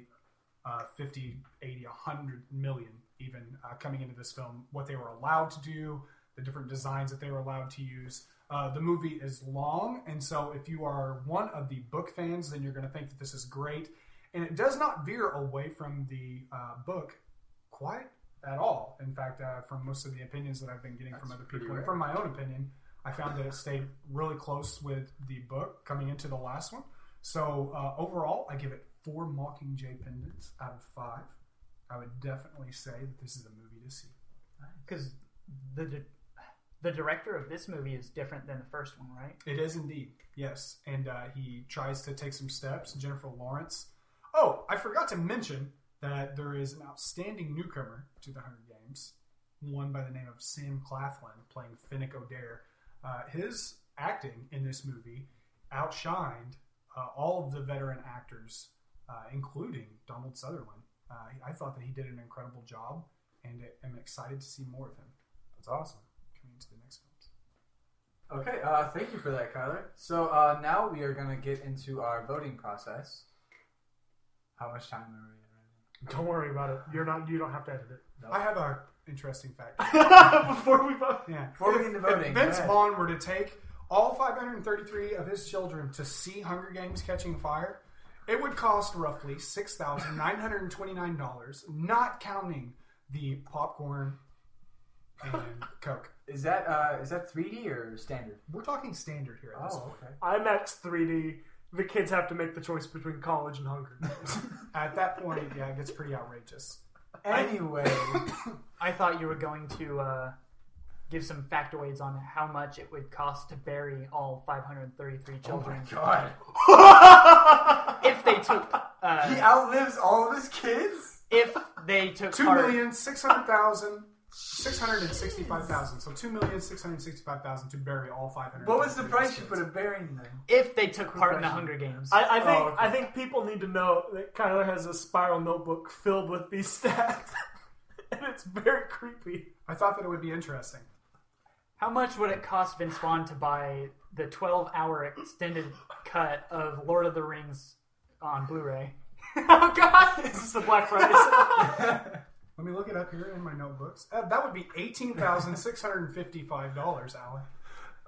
uh, 50, 80, 100 million even uh, coming into this film. What they were allowed to do, the different designs that they were allowed to use. Uh, the movie is long, and so if you are one of the book fans, then you're going to think that this is great. And it does not veer away from the uh, book quite at all. In fact, uh, from most of the opinions that I've been getting from other people, and from my own opinion, I found that it stayed really close with the book coming into the last one. So uh, overall, I give it four Mockingjay pendants out of five. I would definitely say that this is a movie to see. Because the di- the director of this movie is different than the first one, right? It is indeed, yes. And uh, he tries to take some steps. Jennifer Lawrence. Oh, I forgot to mention that there is an outstanding newcomer to the Hunger Games, one by the name of Sam Claflin playing Finnick Odair. Uh, his acting in this movie outshined uh, all of the veteran actors, uh, including Donald Sutherland. Uh, I thought that he did an incredible job, and I'm excited to see more of him That's awesome. coming into the next films. Okay, uh, thank you for that, Kyler. So uh, now we are going to get into our voting process. How much time are we Don't worry about it. You're not. You don't have to edit it. at? I have a interesting fact. Before we vote, Yeah. Before we get into voting, if Vince. Vaughn were to take all 533 of his children to see Hunger Games Catching Fire, it would cost roughly $6,929, not counting the popcorn and Coke. Is that uh, is that 3D or standard? We're talking standard here at this Oh, point. okay. IMAX 3D. The kids have to make the choice between college and Hunger Games. At that point, yeah, it gets pretty outrageous. Anyway, I thought you were going to uh, give some factoids on how much it would cost to bury all 533 oh children my god, if they took he uh, outlives all of his kids. if they took Two part. million six hundred thousand six hundred and sixty-five thousand. So two million six hundred sixty-five thousand to bury all five hundred. What was the price you put a burying them? if they took part in the. Hunger Games. I, I think Oh, okay. I think people need to know that Kyler has a spiral notebook filled with these stats, and it's very creepy. I thought that it would be interesting. How much would it cost Vince Vaughn to buy the 12-hour extended cut of Lord of the Rings on Blu-ray? oh God! This is the Black Friday. sale. Let me look it up here in my notebooks. Uh, that would be eighteen thousand six hundred and fifty-five dollars, Alan.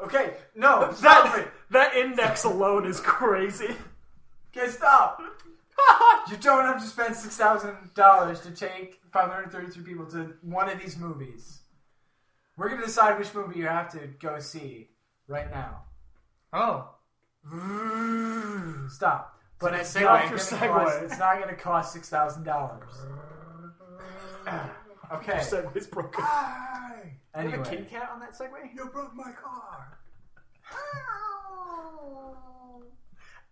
Okay, no, stop that it. that index alone is crazy. Okay, stop. you don't have to spend six thousand dollars to take five hundred thirty-three people to one of these movies. We're gonna decide which movie you have to go see right now. Oh, Stop. But that it's segue? not, Your gonna segue. cost, it's not gonna cost six thousand dollars. Okay. Segway's broken. Hi, you have a kitty cat on that Segway? you broke my car.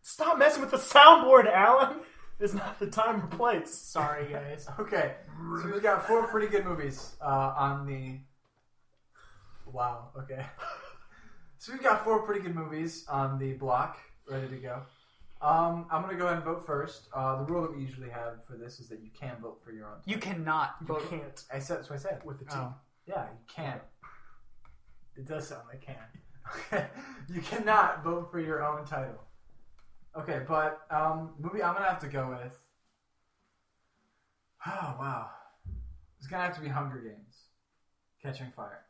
Stop messing with the soundboard, Alan. It's not the time or place. Sorry, guys. okay. So we've got four pretty good movies uh, on the. Wow. Okay. So we've got four pretty good movies on the block ready to go. Um, I'm gonna go ahead and vote first. Uh, the rule that we usually have for this is that you can vote for your own. You cannot You vote. can't I said that's what I said. with the T. Oh. Yeah, you can't. It does sound like can. you cannot vote for your own title. Okay, but um, movie I'm gonna have to go with. Oh wow, it's gonna have to be Hunger Games, Catching Fire,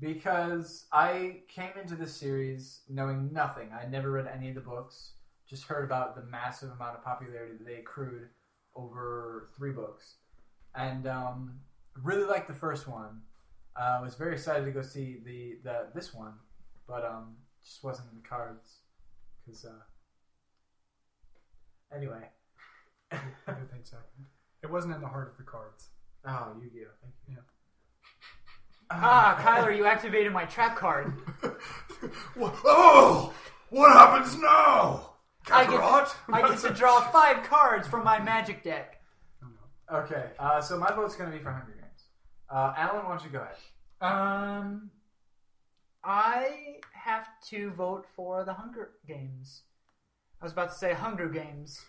because I came into this series knowing nothing. I never read any of the books. Just heard about the massive amount of popularity that they accrued over three books, and um, really liked the first one. I uh, was very excited to go see the, the this one, but um, just wasn't in the cards because uh, anyway. Think so. It wasn't in the heart of the cards. Oh, Yu-Gi-Oh! Thank you. Yeah. Ah, Kyler, you activated my trap card. oh, what happens now? I get, Kakarot? I get to draw five cards from my magic deck. Okay, uh, so my vote's gonna be for Hunger Games. Uh, Alan, why don't you go ahead? Um, I have to vote for the Hunger Games. I was about to say Hunger Games.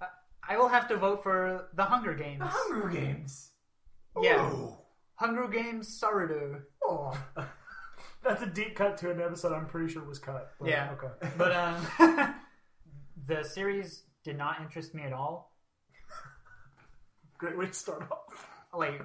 Uh, I will have to vote for the Hunger Games. Hunger Games. Yeah, Ooh. Hunger Games Sarudo. Oh. That's a deep cut to an episode I'm pretty sure it was cut. but Yeah. Okay. But um, the series did not interest me at all. Great way to start off. Like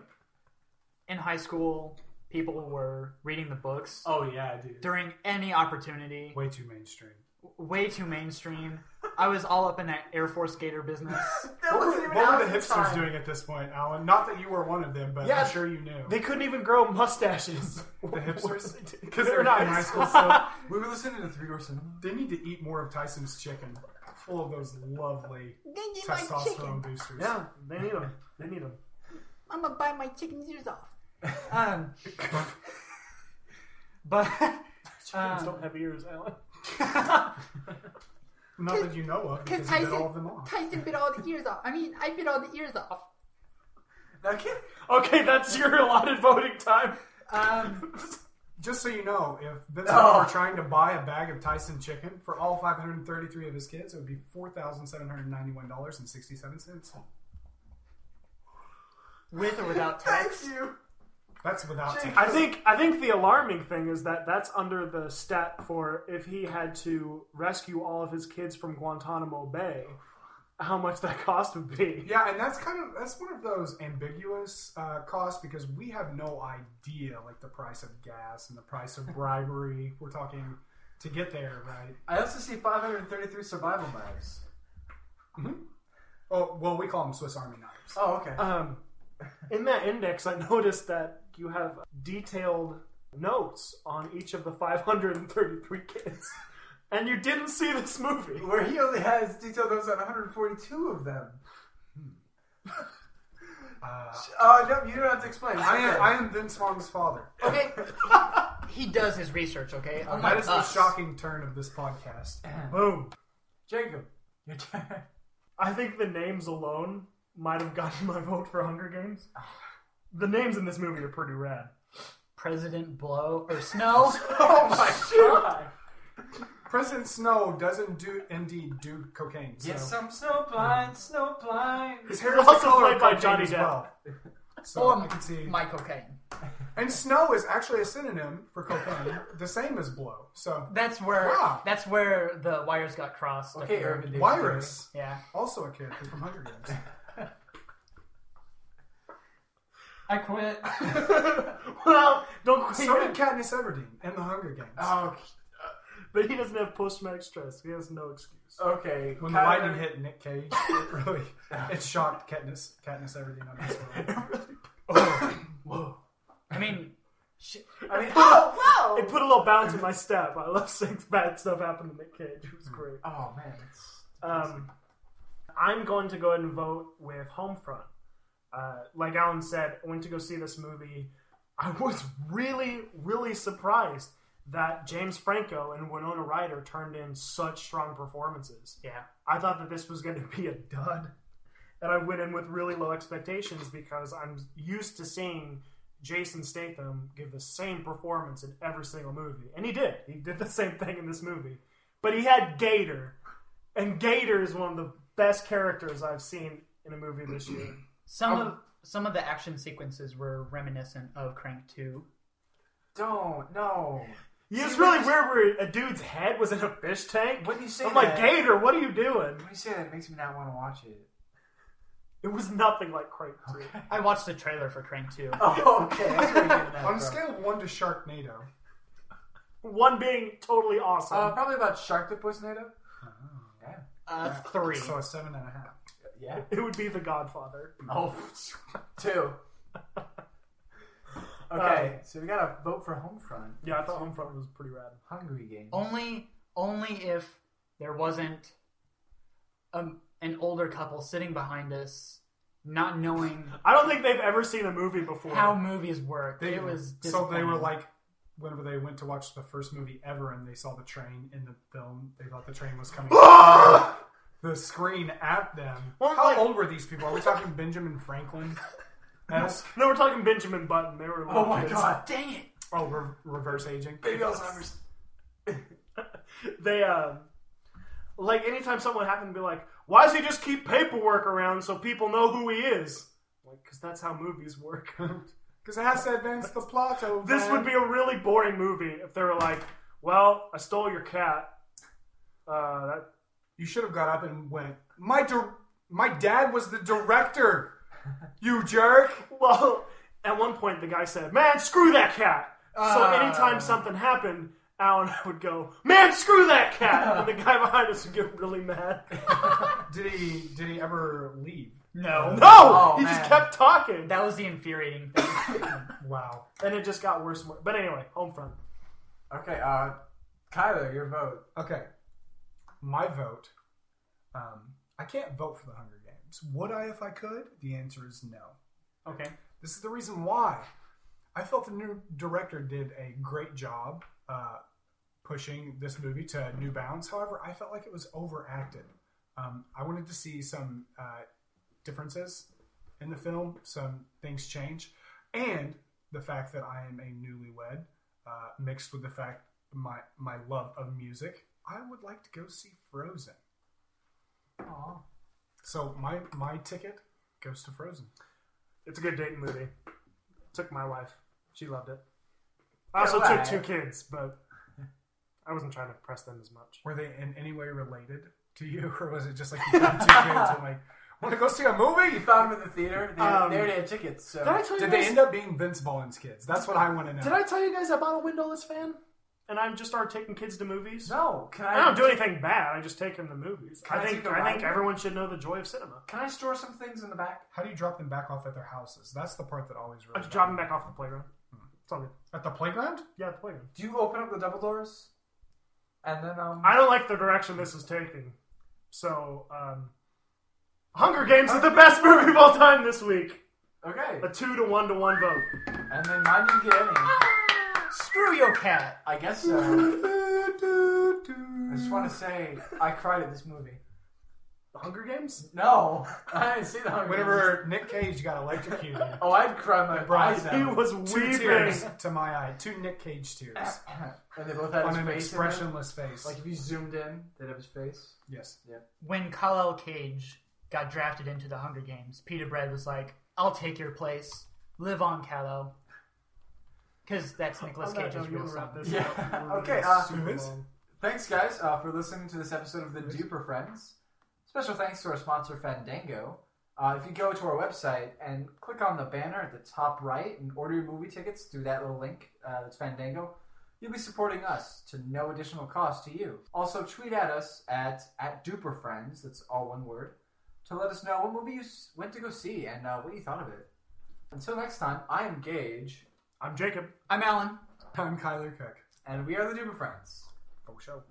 in high school, people were reading the books Oh yeah, dude. during any opportunity. Way too mainstream. Way too mainstream. I was all up in that Air Force Gator business. That What wasn't were, even what were the the hipsters time. doing at this point, Alan? Not that you were one of them, but Yeah. I'm sure you knew. They couldn't even grow mustaches. The hipsters? Because Because they're not in high school, so We were listening to Three Door Cinema. they need to eat more of Tyson's chicken, full of those lovely testosterone boosters. Yeah, they need them. They need them. I'm gonna bite my chicken's ears off. Um, but Chickens Um, don't have ears, Alan. Not that you know of, because you bit Tyson- all of them off. Tyson bit all the ears off. I mean, I bit all the ears off. Now, kid. Okay, that's your allotted voting time. Um, Just so you know, if Vince Oh. Were trying to buy a bag of Tyson chicken for all 533 of his kids, it would be $4,791.67. with or without Thank tax. you. That's without Jake. I think I think the alarming thing is that that's under the stat for if he had to rescue all of his kids from Guantanamo Bay, how much that cost would be. Yeah, and that's kind of that's one of those ambiguous uh, costs because we have no idea like the price of gas and the price of bribery. We're talking to get there, right? I also see 533 survival knives. Oh, well, we call them Swiss Army knives. Oh, okay. Um, in that index, I noticed that you have detailed notes on each of the 533 kids, and you didn't see this movie. Where he only has detailed notes on 142 of them. Uh, Uh, no, you don't have to explain. I am Okay. I am Vince Vaughn's father. Okay, he does his research. Okay, That Unlike is the shocking turn of this podcast. Boom. Jacob, your turn. I think the names alone might have gotten my vote for Hunger Games. The names in this movie are pretty rad. President Blow or Snow. Oh my god. President Snow doesn't do indeed do cocaine. So Yes, I'm snow blind, snow blind. his hair is the also color played by cocaine Johnny as Depp. well. So or I can see. my cocaine. And snow is actually a synonym for cocaine, the same as blow. So That's where Wow. that's where the wires got crossed. Okay, Urban Dictionary. Virus, Yeah, also a character from Hunger Games. I quit. well, don't quit. So did Katniss Everdeen and the Hunger Games. Oh, But he doesn't have post traumatic stress. He has no excuse. okay. when the Kyler- lightning hit Nick Cage, it really it shocked Katniss Katniss Everdeen on this one. Whoa. I mean, sh- I mean, oh, whoa! It put a little bounce in my step. I love seeing bad stuff happen to Nick Cage. It was great. oh man, it's Um, I'm going to go ahead and vote with Homefront. Uh, like Alan said, I went to go see this movie. I was really, really surprised that James Franco and Winona Ryder turned in such strong performances. yeah. I thought that this was going to be a dud. And I went in with really low expectations because I'm used to seeing Jason Statham give the same performance in every single movie. And he did. He did the same thing in this movie. But he had Gator. And Gator is one of the best characters I've seen in a movie this year. Some of some of the action sequences were reminiscent of Crank Two. don't no. Yeah, It's really weird where a dude's head was in a fish tank. What When you say I'm like, Gator, what are you doing? When you say that, it makes me not want to watch it. It was nothing like Crank 2. I watched the trailer for Crank Two. Oh, okay. That's where you're getting that On a scale of one to Sharknado, One being totally awesome. Uh, probably about Sharktopus NATO. Yeah. Uh, three. so a seven and a half. Yeah. it would be The Godfather. Oh, two. Okay, so we gotta vote for Homefront. Yeah, I thought Homefront was pretty rad. Hungry Games. Only only if there wasn't um, an older couple sitting behind us, not knowing I don't think they've ever seen a movie before. how movies work. They, it was so they were disappointing. like, whenever they went to watch the first movie ever and they saw the train in the film, they thought the train was coming. the screen at them. Well, How like- old were these people? Are we talking Benjamin Franklin? esque? No, we're talking Benjamin Button. They were. Like, Oh my kids. god. dang it. Oh, re- reverse aging. Baby Alzheimer's. They um, like anytime someone happened to be like, "Why does he just keep paperwork around so people know who he is?" Like, because that's how movies work. Because it has to advance the plot. Oh, this would be a really boring movie if they were like, "Well, I stole your cat." Uh, that You should have got up and went. My dir- my dad was the director. You jerk. Well, at one point, the guy said, "Man, screw that cat." so Ah. anytime something happened, Alan would go, "Man, screw that cat," and the guy behind us would get really mad. Did he? Did he ever leave? No. No, Oh, he man. just kept talking, That was the infuriating thing. Wow. and it just got worse and worse. But anyway, home front. Okay, uh, Kyler, your vote. Okay. My vote. Um, I can't vote for the Hunger Games. Would I if I could? The answer is no. okay. This is the reason why. I felt the new director did a great job uh, pushing this movie to new bounds. However, I felt like it was overacted. Um, I wanted to see some uh, differences in the film, some things change, and the fact that I am a newlywed, uh, mixed with the fact my my love of music. I would like to go see Frozen. Aw. So my my ticket goes to Frozen. It's a good dating movie. Took my wife; she loved it. I also right. took two kids, but I wasn't trying to press them as much. Were they in any way related to you, or was it just like you found two kids and like want to go see a movie? You found them in the theater. They, Um, they already had tickets. So Did I tell you Did they guys? end up being Vince Vaughn's kids? That's what I want to know. Did I tell you guys I bought a windowless fan? And I just start taking kids to movies. No, can I? I don't do anything bad. I just take them to movies. Can I I think take a I think ride? everyone should know the joy of cinema. Can I store some things in the back? How do you drop them back off at their houses? That's the part that always I really. just drop them back off the playground. It's all good. At the playground? Yeah, the playground. Do you open up the double doors? And then um. I don't like the direction this is taking. So, um, Hunger Games is the best movie of all time this week. okay. A two to one to one vote. And then mine didn't get any. Screw your cat. I guess so. I just want to say I cried at this movie. The Hunger Games? No, I didn't see the Hunger Games. Whenever Nick Cage got electrocuted, Games. Oh, I'd cry my eyes out. He out. was two weeping. tears to my eye. Two Nick Cage tears and they both had on his an face. in it. expressionless face. Like if you zoomed in, they'd have his face. yes. When Kal-El Cage got drafted into the Hunger Games, Peeta Bread was like, "I'll take your place. Live on, Kal-El." Because that's Nicolas On that Cage's real wanna son. Yeah. Okay, uh, super Who is? long. Thanks, guys, uh, for listening to this episode of the Duper Friends. Special thanks to our sponsor, Fandango. Uh, if you go to our website and click on the banner at the top right and order your movie tickets through that little link uh, that's Fandango, you'll be supporting us to no additional cost to you. Also, tweet at us at, at Duper Friends, that's all one word, to let us know what movie you s- went to go see and uh, what you thought of it. Until next time, I am Gage, I'm Jacob. I'm Alan. I'm Kyler Cook. and we are the Duper Friends. Oh, show.